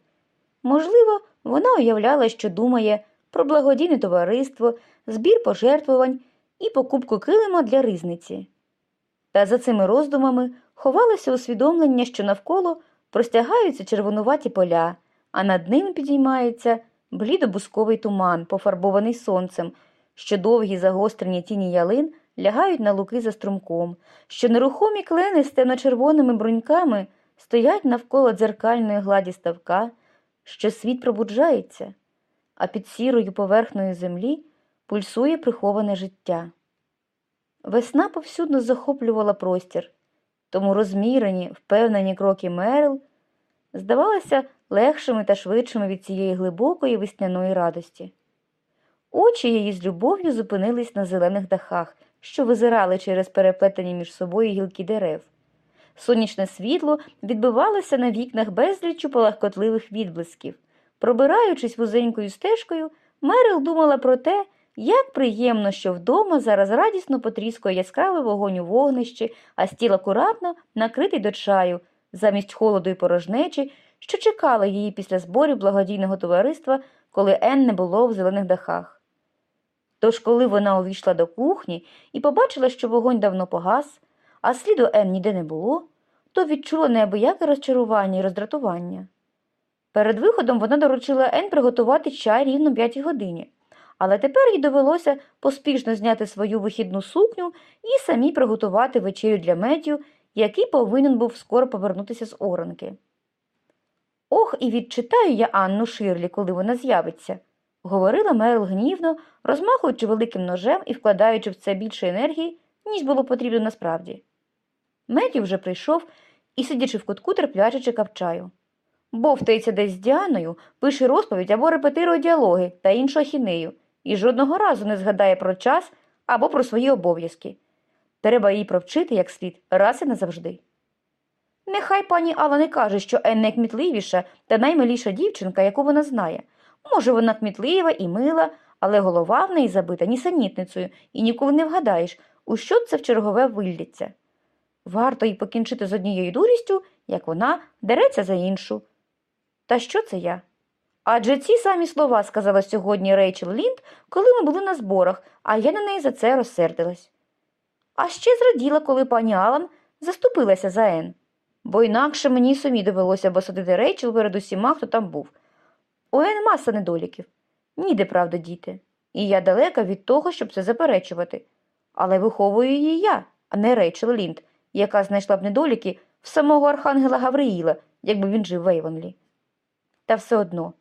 Можливо, вона уявляла, що думає про благодійне товариство, збір пожертвувань і покупку килима для ризниці. Та за цими роздумами ховалося усвідомлення, що навколо простягаються червонуваті поля, а над ними підіймається блідобусковий туман, пофарбований сонцем, що довгі загострені тіні ялин лягають на луки за струмком, що нерухомі клени з темно-червоними бруньками стоять навколо дзеркальної гладі ставка, що світ пробуджається, а під сірою поверхнею землі пульсує приховане життя. Весна повсюдно захоплювала простір, тому розмірені, впевнені кроки Мерил здавалися легшими та швидшими від цієї глибокої весняної радості. Очі її з любов'ю зупинились на зелених дахах, що визирали через переплетені між собою гілки дерев. Сонячне світло відбивалося на вікнах безліччю палахкотливих відблисків. Пробираючись вузенькою стежкою, Мерил думала про те, як приємно, що вдома зараз радісно потріскує яскравий вогонь у вогнищі, а стіл акуратно накритий до чаю, замість холоду і порожнечі, що чекала її після зборів благодійного товариства, коли Ен не було в зелених дахах. Тож, коли вона увійшла до кухні і побачила, що вогонь давно погас, а сліду Ен ніде не було, то відчула неабияке розчарування і роздратування. Перед виходом вона доручила Ен приготувати чай рівно п'ятій годині, але тепер їй довелося поспішно зняти свою вихідну сукню і самій приготувати вечерю для Меттю, який повинен був скоро повернутися з оранки. Ох, і відчитаю я Анну Ширлі, коли вона з'явиться, говорила Мерл гнівно, розмахуючи великим ножем і вкладаючи в це більше енергії, ніж було потрібно насправді. Меттю вже прийшов і, сидячи в кутку, терпляче чекав чаю. Бовтається десь з Діаною, пише розповідь або репетирує діалоги та іншу ахінею, і жодного разу не згадає про час або про свої обов'язки. Треба її провчити як слід раз і назавжди. Нехай пані Алла не каже, що Ен найкмітливіша та наймиліша дівчинка, яку вона знає. Може, вона кмітлива і мила, але голова в неї забита нісенітницею, і ніколи не вгадаєш, у що це в чергове вилляться. Варто їй покінчити з однією дурістю, як вона дереться за іншу. Та що це я? Адже ці самі слова сказала сьогодні Рейчел Лінд, коли ми були на зборах, а я на неї за це розсердилась. А ще зраділа, коли пані Алан заступилася за Ен, бо інакше мені самі довелося б осадити Рейчел перед усіма, хто там був. У Ен маса недоліків, ніде правда діти, і я далека від того, щоб це заперечувати. Але виховую її я, а не Рейчел Лінд, яка знайшла б недоліки в самого архангела Гавриїла, якби він жив в Ейвонлі. Та все одно,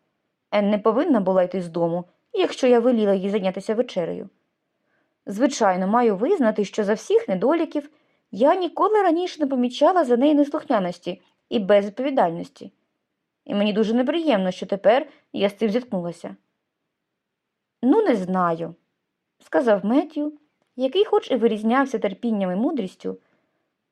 Ен не повинна була йти з дому, якщо я веліла їй зайнятися вечерею. Звичайно, маю визнати, що за всіх недоліків я ніколи раніше не помічала за неї неслухняності і безвідповідальності. І мені дуже неприємно, що тепер я з цим зіткнулася. Ну, не знаю, сказав Меттю, який хоч і вирізнявся терпінням і мудрістю,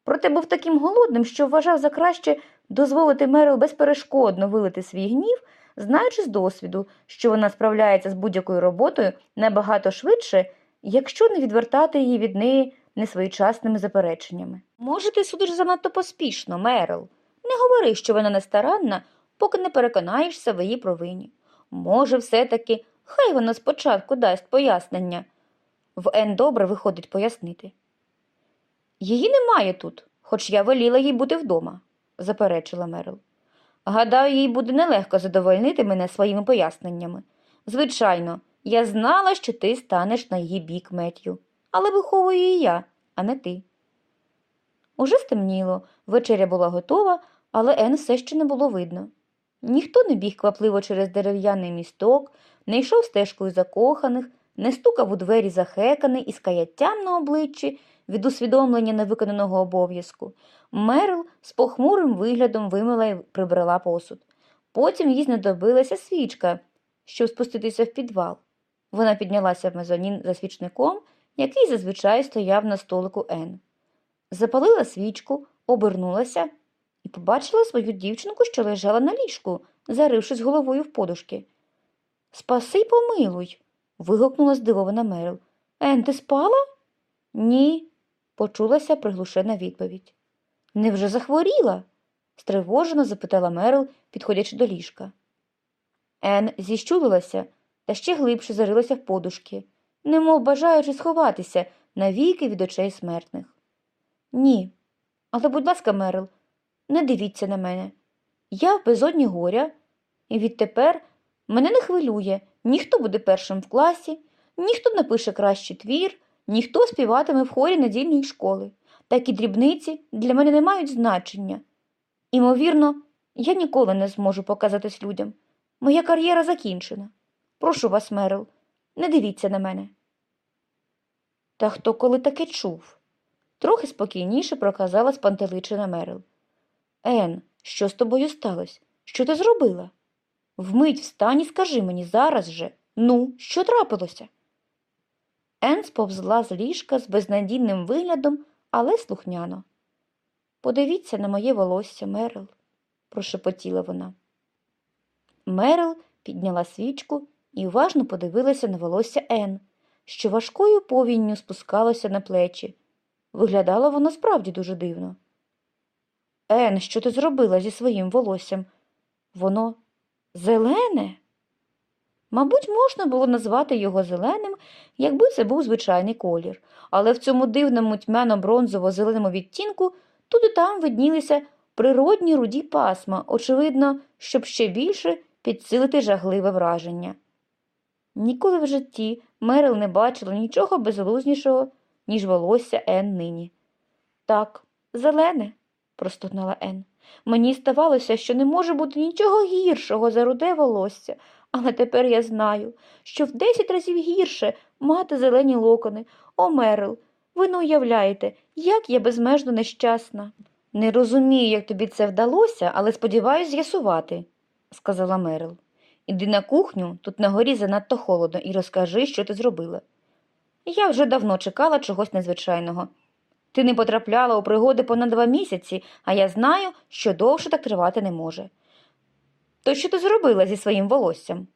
проте був таким голодним, що вважав за краще дозволити Мерил безперешкодно вилити свій гнів, знаючи з досвіду, що вона справляється з будь-якою роботою набагато швидше, якщо не відвертати її від неї несвоєчасними запереченнями. Може, ти судиш занадто поспішно, Мерил. Не говори, що вона нестаранна, поки не переконаєшся в її провині. Може, все-таки, хай вона спочатку дасть пояснення. В Ен добре виходить пояснити. Її немає тут, хоч я веліла їй бути вдома, заперечила Мерил. Гадаю, їй буде нелегко задовольнити мене своїми поясненнями. Звичайно, я знала, що ти станеш на її бік Меттю, але виховую її я, а не ти. Уже стемніло, вечеря була готова, але Ен все ще не було видно. Ніхто не біг квапливо через дерев'яний місток, не йшов стежкою закоханих, не стукав у двері захеканий із каяттям на обличчі від усвідомлення невиконаного обов'язку. Мерл з похмурим виглядом вимила і прибрала посуд. Потім їй знадобилася свічка, щоб спуститися в підвал. Вона піднялася в мезонін за свічником, який зазвичай стояв на столику Ен. Запалила свічку, обернулася і побачила свою дівчинку, що лежала на ліжку, зарившись головою в подушки. Спаси помилуй. вигукнула здивована Мерил. Ен, ти спала? Ні, почулася приглушена відповідь. Невже захворіла? стривожено запитала Мерил, підходячи до ліжка. Ен зіщулилася та ще глибше зарилася в подушки, немов бажаючи сховатися навіки від очей смертних. Ні, але, будь ласка, Мерил, не дивіться на мене. Я в безодні горя, і відтепер мене не хвилює, ніхто буде першим в класі, ніхто напише кращий твір, ніхто співатиме в хорі недільної школи. Такі дрібниці для мене не мають значення. Імовірно, я ніколи не зможу показатись людям. Моя кар'єра закінчена. Прошу вас, Мерил, не дивіться на мене. Та хто коли таке чув? Трохи спокійніше проказала спантеличена Мерил. Ен, що з тобою сталося? Що ти зробила? Вмить встань і скажи мені зараз же. Ну, що трапилося? Ен сповзла з ліжка з безнадійним виглядом, але слухняно. Подивіться на моє волосся, Мерил, прошепотіла вона. Мерил підняла свічку і уважно подивилася на волосся Ен, що важкою повінню спускалося на плечі. Виглядало воно справді дуже дивно. Ен, що ти зробила зі своїм волоссям? Воно зелене? Мабуть, можна було назвати його зеленим, якби це був звичайний колір, але в цьому дивному тьмяно-бронзово-зеленому відтінку тут і там виднілися природні руді пасма, очевидно, щоб ще більше підсилити жахливе враження. Ніколи в житті Мерил не бачила нічого безглузнішого, ніж волосся Ен нині. Так, зелене, простогнала Ен. Мені здавалося, що не може бути нічого гіршого за руде волосся, але тепер я знаю, що в десять разів гірше мати зелені локони. О, Мерил, ви не уявляєте, як я безмежно нещасна. Не розумію, як тобі це вдалося, але сподіваюся з'ясувати, сказала Мерил. Іди на кухню, тут на горі занадто холодно, і розкажи, що ти зробила. Я вже давно чекала чогось незвичайного. Ти не потрапляла у пригоди понад два місяці, а я знаю, що довше так тривати не може. То що ти зробила зі своїм волоссям?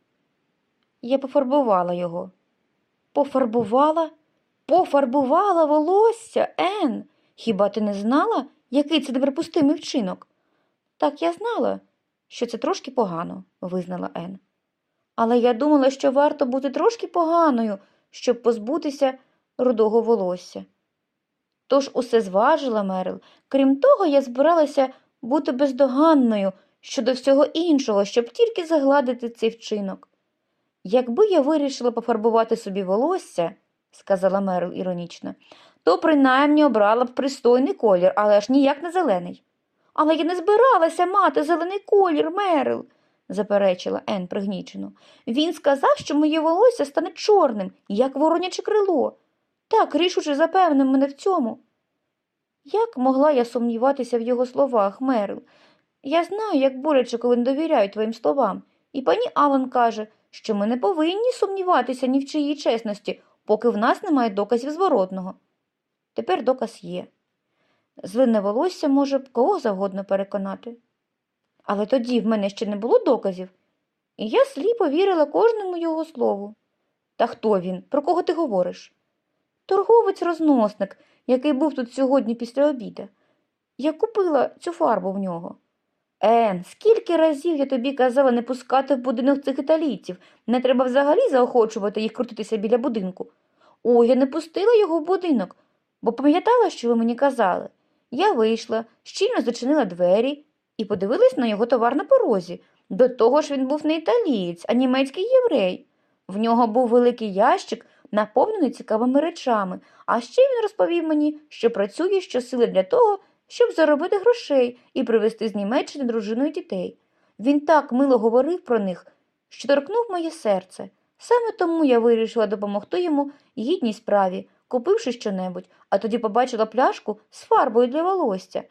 Я пофарбувала його. Пофарбувала? Пофарбувала волосся, Ен. Хіба ти не знала, який це неприпустимий вчинок? Так я знала, що це трошки погано, визнала Ен. Але я думала, що варто бути трошки поганою, щоб позбутися рудого волосся. Тож усе зважила Мерил. Крім того, я збиралася бути бездоганною щодо всього іншого, щоб тільки загладити цей вчинок. Якби я вирішила пофарбувати собі волосся, сказала Мерил іронічно, то принаймні обрала б пристойний колір, але ж ніяк не зелений. Але я не збиралася мати зелений колір, Мерил, заперечила Ен пригнічено. Він сказав, що моє волосся стане чорним, як вороняче крило. Так рішуче запевнив мене в цьому. Як могла я сумніватися в його словах, Мерил? Я знаю, як боляче, коли не довіряю твоїм словам, і пані Алан каже, що ми не повинні сумніватися ні в чиїй чесності, поки в нас немає доказів зворотного. Тепер доказ є. Злине волосся може б кого завгодно переконати. Але тоді в мене ще не було доказів, і я сліпо вірила кожному його слову. Та хто він? Про кого ти говориш? Торговець-розносник, який був тут сьогодні після обіда. Я купила цю фарбу в нього. Ен, скільки разів я тобі казала не пускати в будинок цих італійців, не треба взагалі заохочувати їх крутитися біля будинку. О, я не пустила його в будинок, бо пам'ятала, що ви мені казали. Я вийшла, щільно зачинила двері і подивилась на його товар на порозі. До того ж він був не італієць, а німецький єврей. В нього був великий ящик, наповнений цікавими речами, а ще він розповів мені, що працює щосили для того, щоб заробити грошей і привезти з Німеччини дружину і дітей. Він так мило говорив про них, що торкнув моє серце. Саме тому я вирішила допомогти йому гідній справі, купивши щонебудь, а тоді побачила пляшку з фарбою для волосся.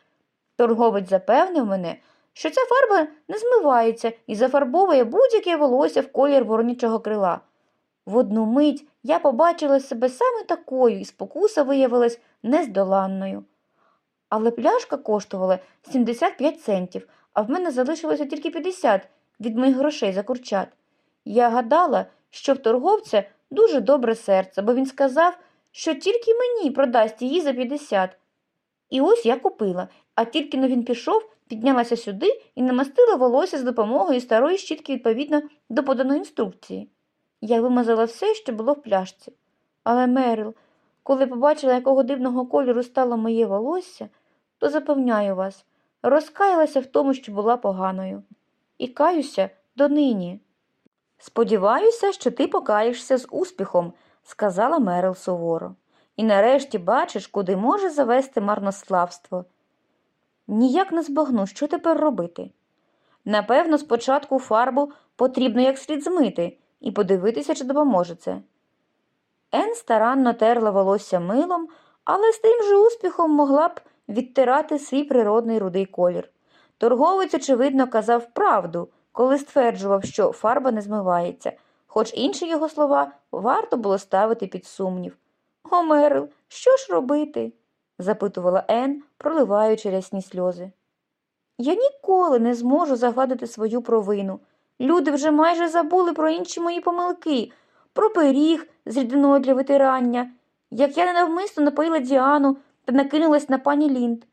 Торговець запевнив мене, що ця фарба не змивається і зафарбовує будь-яке волосся в колір воронячого крила. В одну мить я побачила себе саме такою, і спокуса виявилась нездоланною. Але пляшка коштувала 75 центів, а в мене залишилося тільки 50 від моїх грошей за курчат. Я гадала, що в торговця дуже добре серце, бо він сказав, що тільки мені продасть її за 50. І ось я купила, а тільки но він пішов, піднялася сюди і намастила волосся з допомогою старої щітки відповідно до поданої інструкції. Я вимазала все, що було в пляшці. Але Мерил, коли побачила, якого дивного кольору стало моє волосся, то запевняю вас, розкаялася в тому, що була поганою. І каюся донині. Сподіваюся, що ти покаєшся з успіхом, сказала Мерил суворо. і нарешті бачиш, куди може завести марнославство. Ніяк не збагну, що тепер робити. Напевно, спочатку фарбу потрібно як слід змити і подивитися, чи допоможе це. Ен старанно терла волосся милом, але з тим же успіхом могла б відтирати свій природний рудий колір. Торговець, очевидно, казав правду, коли стверджував, що фарба не змивається, хоч інші його слова варто було ставити під сумнів. О, Мерил, що ж робити? запитувала Ен, проливаючи рясні сльози. Я ніколи не зможу загладити свою провину. Люди вже майже забули про інші мої помилки, про пиріг з рідиною для витирання, як я ненавмисно напоїла Діану та накинулась на пані Лінд.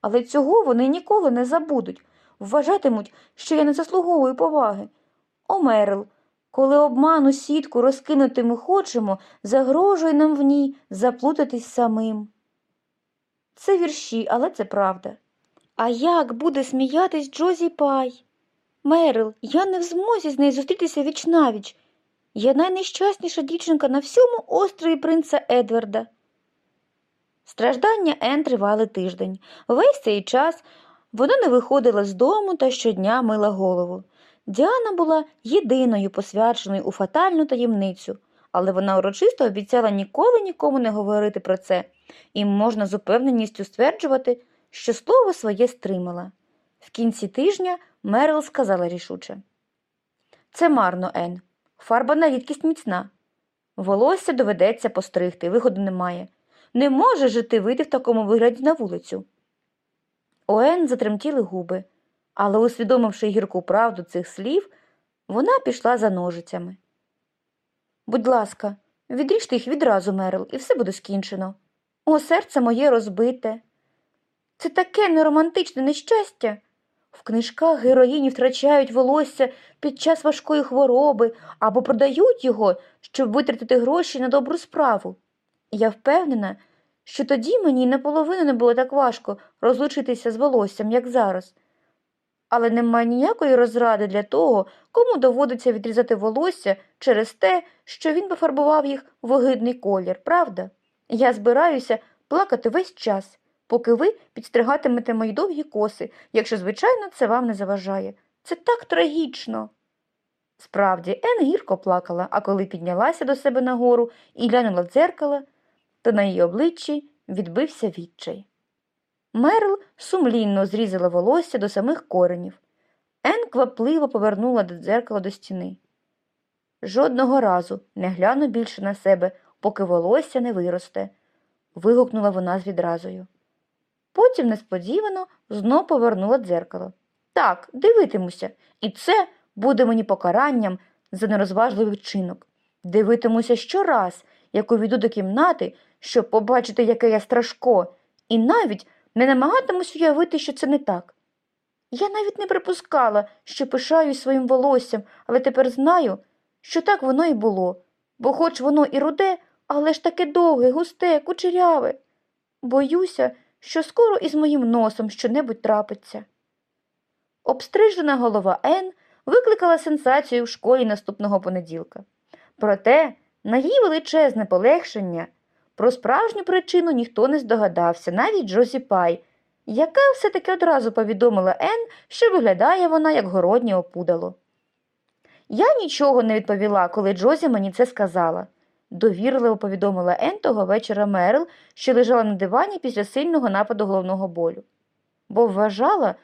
Але цього вони ніколи не забудуть, вважатимуть, що я не заслуговую поваги. О, Мерл, коли обману сітку розкинути ми хочемо, загрожує нам в ній заплутатись самим. Це вірші, але це правда. А як буде сміятись Джозі Пай? Мерил, я не в змозі з нею зустрітися вічнавіч. Я найнещасніша дівчинка на всьому острові принца Едварда. Страждання Ен тривали тиждень. Весь цей час вона не виходила з дому та щодня мила голову. Діана була єдиною посвяченою у фатальну таємницю, але вона урочисто обіцяла ніколи нікому не говорити про це, і можна з упевненістю стверджувати, що слово своє стримала. В кінці тижня Мерил сказала рішуче. Це марно, Ен. Фарба на рідкість міцна. Волосся доведеться постригти, виходу немає. Не може жити вийти в такому вигляді на вулицю. У Ен затремтіли губи, але, усвідомивши гірку правду цих слів, вона пішла за ножицями. Будь ласка, відріжте їх відразу, Мерил, і все буде скінчено. О, серце моє розбите. Це таке неромантичне нещастя. В книжках героїні втрачають волосся під час важкої хвороби або продають його, щоб витратити гроші на добру справу. Я впевнена, що тоді мені наполовину не було так важко розлучитися з волоссям, як зараз. Але немає ніякої розради для того, кому доводиться відрізати волосся через те, що він пофарбував їх в огидний колір, правда? Я збираюся плакати весь час, поки ви підстригатимете мої довгі коси, якщо, звичайно, це вам не заважає. Це так трагічно. Справді, Ен гірко плакала, а коли піднялася до себе нагору і глянула в дзеркало, то на її обличчі відбився відчай. Мерл сумлінно зрізала волосся до самих коренів. Ен квапливо повернула до дзеркала до стіни. Жодного разу не гляну більше на себе, поки волосся не виросте, вигукнула вона з відразою. Потім несподівано знов повернула дзеркало. Так, дивитимуся, і це буде мені покаранням за нерозважливий вчинок. Дивитимуся щораз, як увійду до кімнати, щоб побачити, яке я страшко, і навіть не намагатимусь уявити, що це не так. Я навіть не припускала, що пишаюсь своїм волоссям, але тепер знаю, що так воно і було, бо хоч воно і руде, але ж таке довге, густе, кучеряве. Боюся, що скоро із моїм носом щонебудь трапиться. Обстрижена голова Ен викликала сенсацію в школі наступного понеділка. Проте, на її величезне полегшення, про справжню причину ніхто не здогадався, навіть Джозі Пай, яка все-таки одразу повідомила Ен, що виглядає вона як городнє опудало. Я нічого не відповіла, коли Джозі мені це сказала, довірливо повідомила Ен того вечора Мерл, що лежала на дивані після сильного нападу головного болю, бо вважала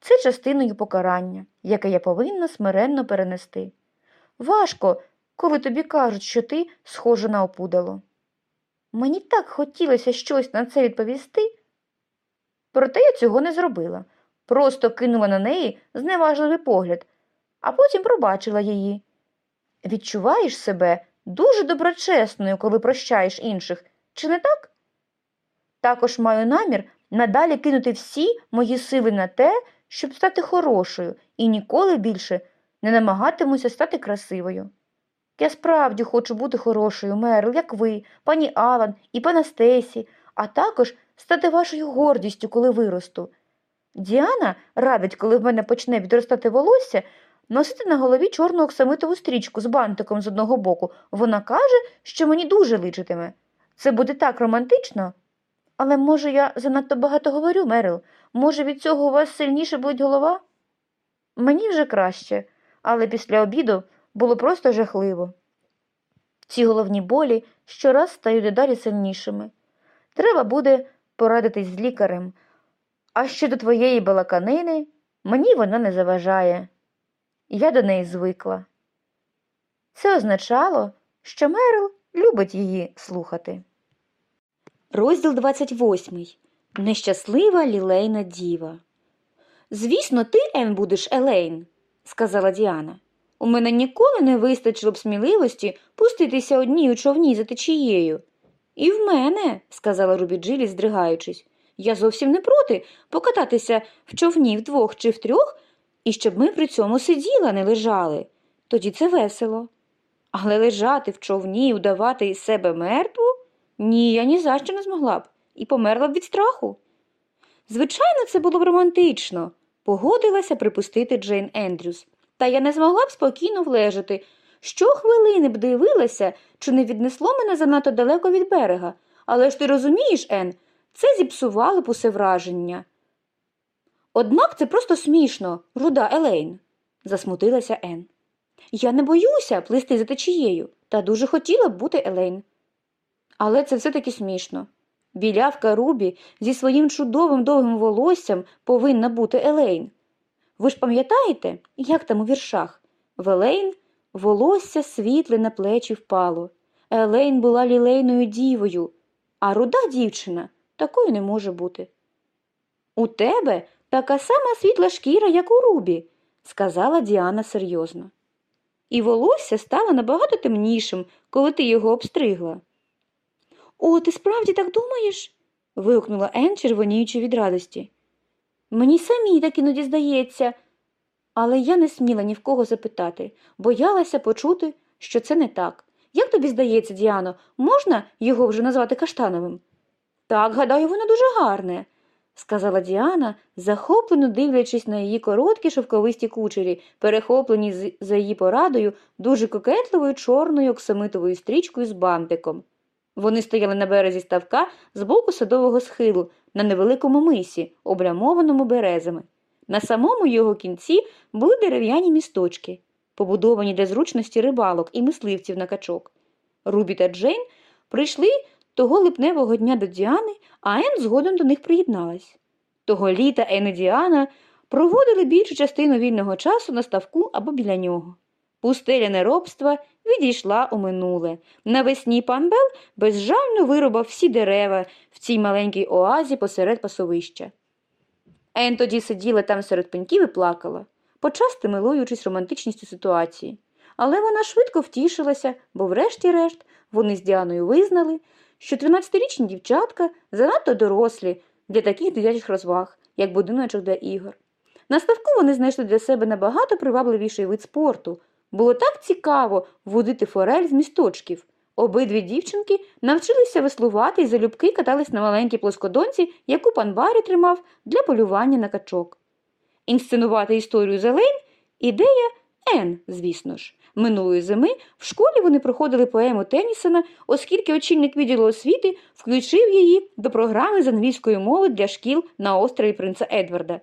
це частиною покарання, яке я повинна смиренно перенести. Важко, коли тобі кажуть, що ти схожа на опудало. Мені так хотілося щось на це відповісти. Проте я цього не зробила, просто кинула на неї зневажливий погляд, а потім пробачила її. Відчуваєш себе дуже доброчесною, коли прощаєш інших, чи не так? Також маю намір надалі кинути всі мої сили на те, щоб стати хорошою і ніколи більше не намагатимуся стати красивою. Я справді хочу бути хорошою, Мерл, як ви, пані Алан і пана Стесі, а також стати вашою гордістю, коли виросту. Діана радить, коли в мене почне відростати волосся, носити на голові чорну оксамитову стрічку з бантиком з одного боку. Вона каже, що мені дуже личитиме. Це буде так романтично. Але може я занадто багато говорю, Мерил? Може, від цього у вас сильніше болить голова? Мені вже краще, але після обіду було просто жахливо. Ці головні болі щораз стають дедалі сильнішими. Треба буде порадитись з лікарем. А щодо твоєї балаканини, мені вона не заважає. Я до неї звикла. Це означало, що Мерил любить її слухати. Розділ 28. Нещаслива лілейна діва. Звісно, ти, Ен, будеш Елейн, сказала Діана. У мене ніколи не вистачило б сміливості пуститися одній у човні за течією. І в мене, сказала Рубі Джилі, здригаючись, я зовсім не проти покататися в човні вдвох чи втрьох, і щоб ми при цьому сиділи, а не лежали. Тоді це весело. Але лежати в човні і удавати із себе мертву? Ні, я ні за що не змогла б і померла б від страху. Звичайно, це було б романтично, погодилася припустити Джейн Ендрюс. Та я не змогла б спокійно влежати. Щохвилини б дивилася, чи не віднесло мене занадто далеко від берега. Але ж ти розумієш, Ен, це зіпсувало б усе враження. Однак це просто смішно, руда Елейн, засмутилася Ен. Я не боюся плисти за течією, та дуже хотіла б бути Елейн. Але це все таки смішно. Білявка Рубі зі своїм чудовим довгим волоссям повинна бути Елейн. Ви ж пам'ятаєте, як там у віршах? В Елейн волосся світле на плечі впало. Елейн була лілейною дівою, а руда дівчина такою не може бути. У тебе така сама світла шкіра, як у Рубі, сказала Діана серйозно. І волосся стало набагато темнішим, коли ти його обстригла. О, ти справді так думаєш? вигукнула Ен, червоніючи від радості. Мені самій так іноді здається, але я не сміла ні в кого запитати, боялася почути, що це не так. Як тобі здається, Діано, можна його вже назвати каштановим? Так, гадаю, воно дуже гарне, сказала Діана, захоплено дивлячись на її короткі шовковисті кучері, перехоплені за її порадою дуже кокетливою чорною оксамитовою стрічкою з бантиком. Вони стояли на березі ставка з боку садового схилу на невеликому мисі, облямованому березами. На самому його кінці були дерев'яні місточки, побудовані для зручності рибалок і мисливців на качок. Рубі та Джейн прийшли того липневого дня до Діани, а Ен згодом до них приєдналась. Того літа Ен і Діана проводили більшу частину вільного часу на ставку або біля нього. Пустеля неробства відійшла у минуле. Навесні пан Бел безжально вирубав всі дерева в цій маленькій оазі посеред пасовища. Ен тоді сиділа там серед пеньків і плакала, почасти милуючись романтичністю ситуації. Але вона швидко втішилася, бо, врешті-решт, вони з Діаною визнали, що 13-річні дівчатка занадто дорослі для таких дитячих розваг, як будиночок для ігор. На ставку вони знайшли для себе набагато привабливіший вид спорту. Було так цікаво водити форель з місточків. Обидві дівчинки навчилися веслувати і залюбки катались на маленькій плоскодонці, яку пан Барі тримав для полювання на качок. Інсценувати історію Зелень – ідея Н, звісно ж. Минулої зими в школі вони проходили поему Теннісона, оскільки очільник відділу освіти включив її до програми з англійської мови для шкіл на острові принца Едварда.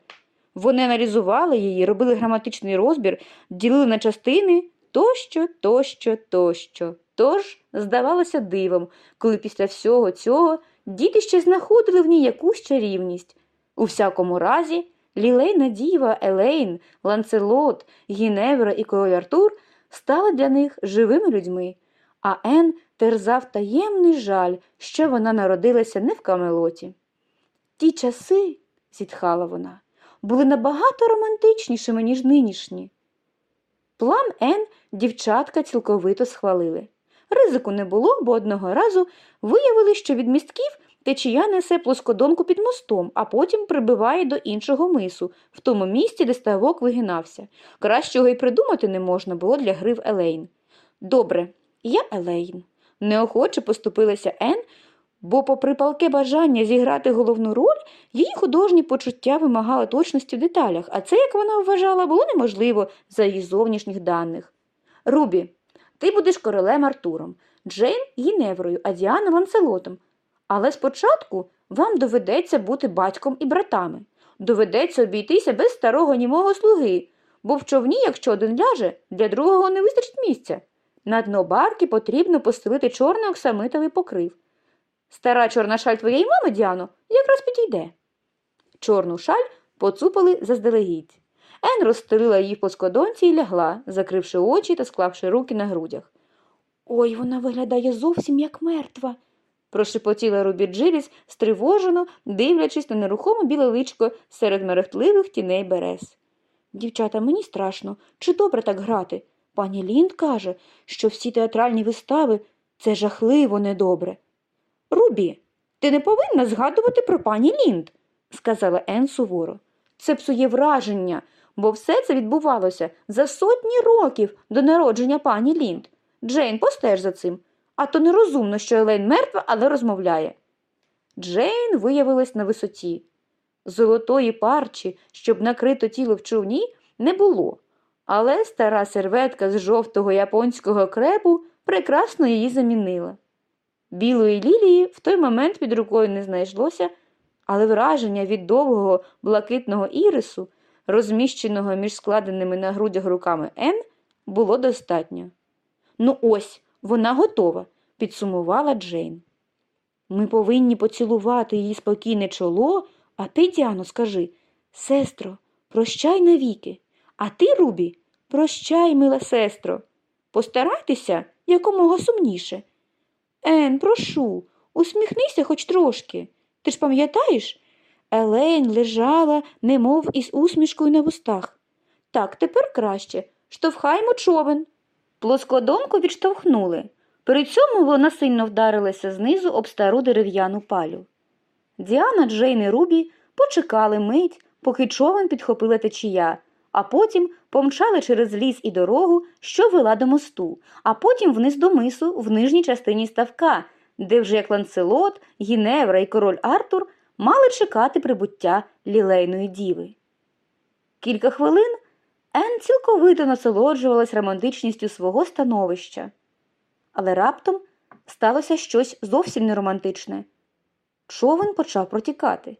Вони аналізували її, робили граматичний розбір, ділили на частини тощо, тощо, тощо. Тож, здавалося дивом, коли після всього цього діти ще знаходили в ній якусь чарівність. У всякому разі, лілейна діва, Елейн, Ланцелот, Гіневра і король Артур стали для них живими людьми, а Ен терзав таємний жаль, що вона народилася не в Камелоті. Ті часи, зітхала вона, були набагато романтичнішими, ніж нинішні. План Н дівчатка цілковито схвалили. Ризику не було, бо одного разу виявили, що від містків течія несе плоскодонку під мостом, а потім прибиває до іншого мису, в тому місці, де ставок вигинався. Кращого й придумати не можна було для гри в Елейн. Добре, я Елейн. Неохоче поступилася Ен, бо, попри палке бажання зіграти головну роль, її художні почуття вимагали точності в деталях, а це, як вона вважала, було неможливо за її зовнішніх даних. Рубі, ти будеш королем Артуром, Джейн Гіневрою, а Діана Ланцелотом. Але спочатку вам доведеться бути батьком і братами. Доведеться обійтися без старого німого слуги, бо в човні, якщо один ляже, для другого не вистачить місця. На дно барки потрібно постелити чорний оксамитовий покрив. Стара чорна шаль твоєї мами, Діано, якраз підійде. Чорну шаль поцупили заздалегідь. Ен розстелила її в плоскодонці і лягла, закривши очі та склавши руки на грудях. Ой, вона виглядає зовсім як мертва, прошепотіла Рубі Джиліс, стривожено, дивлячись на нерухоме біле личко серед мерехтливих тіней берез. Дівчата, мені страшно, чи добре так грати? Пані Лінд каже, що всі театральні вистави це жахливо недобре. Рубі, ти не повинна згадувати про пані Лінд, сказала Ен суворо. Це псує враження, бо все це відбувалося за сотні років до народження пані Лінд. Джейн, постеж за цим, а то нерозумно, що Елейн мертва, але розмовляє. Джейн виявилась на висоті. Золотої парчі, щоб накрито тіло в човні, не було, але стара серветка з жовтого японського крепу прекрасно її замінила. Білої лілії в той момент під рукою не знайшлося, але враження від довгого блакитного ірису, розміщеного між складеними на грудях руками Н, було достатньо. Ну ось, вона готова, підсумувала Джейн. Ми повинні поцілувати її спокійне чоло, а ти, Діано, скажи сестро, прощай навіки, а ти, Рубі, прощай, мила сестро. Постарайтеся якомога сумніше. Ен, прошу, усміхнися хоч трошки. Ти ж пам'ятаєш? Елейн лежала, немов із усмішкою на вустах. Так, тепер краще. Штовхаймо човен. Плоскодонку відштовхнули. При цьому вона сильно вдарилася знизу об стару дерев'яну палю. Діана, Джейн і Рубі почекали мить, поки човен підхопила течія, а потім помчали через ліс і дорогу, що вела до мосту, а потім вниз до мису в нижній частині ставка, де вже як Ланцелот, Гіневра і король Артур мали чекати прибуття лілейної діви. Кілька хвилин Ен цілковито насолоджувалась романтичністю свого становища. Але раптом сталося щось зовсім неромантичне. Човен почав протікати.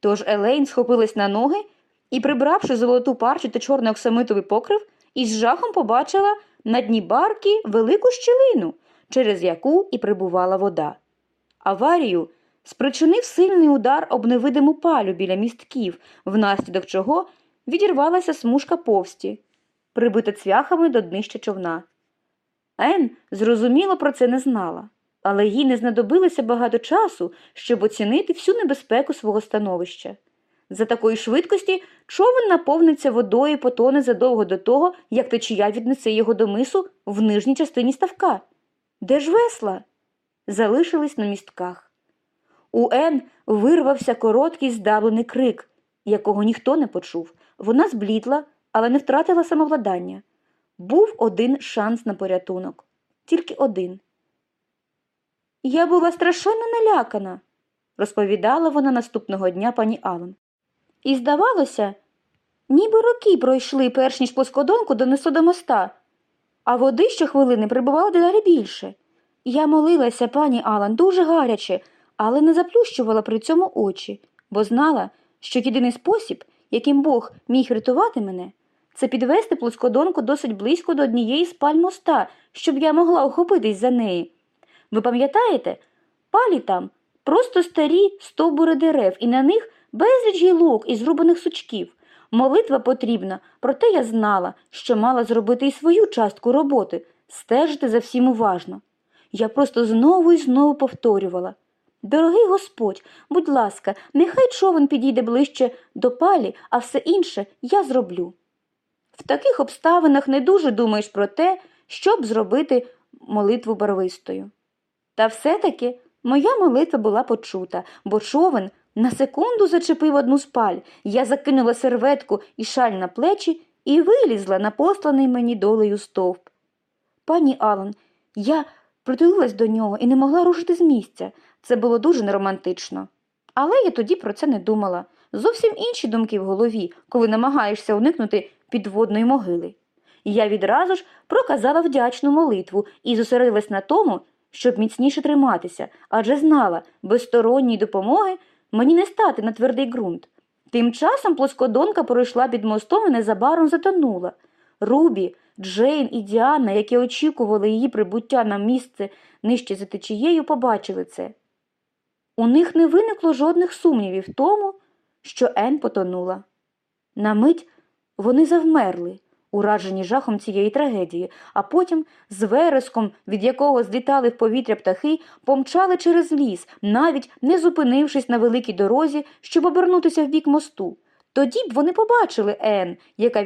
Тож Елейн схопилась на ноги і, прибравши золоту парчу та чорний оксамитовий покрив, із жахом побачила на дні барки велику щілину, через яку і прибувала вода. Аварію спричинив сильний удар об невидиму палю біля містків, внаслідок чого відірвалася смужка повсті, прибита цвяхами до днища човна. Ен, зрозуміло, про це не знала, але їй не знадобилося багато часу, щоб оцінити всю небезпеку свого становища. За такої швидкості човен наповниться водою і потоне задовго до того, як течія віднесе його до мису в нижній частині ставка. Де ж весла? Залишились на містках. У Ен вирвався короткий здавлений крик, якого ніхто не почув. Вона зблідла, але не втратила самовладання. Був один шанс на порятунок, тільки один. Я була страшенно налякана, розповідала вона наступного дня пані Ален. І здавалося, ніби роки пройшли, перш ніж плоскодонку донесло до моста, а води щохвилини прибувало дедалі більше. Я молилася, пані Алан, дуже гаряче, але не заплющувала при цьому очі, бо знала, що єдиний спосіб, яким Бог міг врятувати мене, це підвести плоскодонку досить близько до однієї з паль моста, щоб я могла охопитись за неї. Ви пам'ятаєте, палі там просто старі стовбури дерев, і на них безліч гілок і зрубаних сучків. Молитва потрібна, проте я знала, що мала зробити і свою частку роботи, стежити за всім уважно. Я просто знову і знову повторювала Дорогий Господь, будь ласка, нехай човен підійде ближче до палі, а все інше я зроблю. В таких обставинах не дуже думаєш про те, щоб зробити молитву барвистою. Та все-таки моя молитва була почута, бо човен на секунду зачепив одну з паль. Я закинула серветку і шаль на плечі і вилізла на посланий мені долею стовп. Пані Алан, я притулилась до нього і не могла рушити з місця. Це було дуже неромантично. Але я тоді про це не думала. Зовсім інші думки в голові, коли намагаєшся уникнути підводної могили. Я відразу ж проказала вдячну молитву і зосередилась на тому, щоб міцніше триматися, адже знала, без сторонньої допомоги мені не стати на твердий ґрунт. Тим часом плоскодонка пройшла під мостом і незабаром затонула. Рубі, Джейн і Діана, які очікували її прибуття на місце нижче за течією, побачили це. У них не виникло жодних сумнівів в тому, що Ен потонула. На мить вони завмерли, уражені жахом цієї трагедії, а потім, з вереском, від якого злітали в повітря птахи, помчали через ліс, навіть не зупинившись на великій дорозі, щоб обернутися в бік мосту. Тоді б вони побачили Ен, яка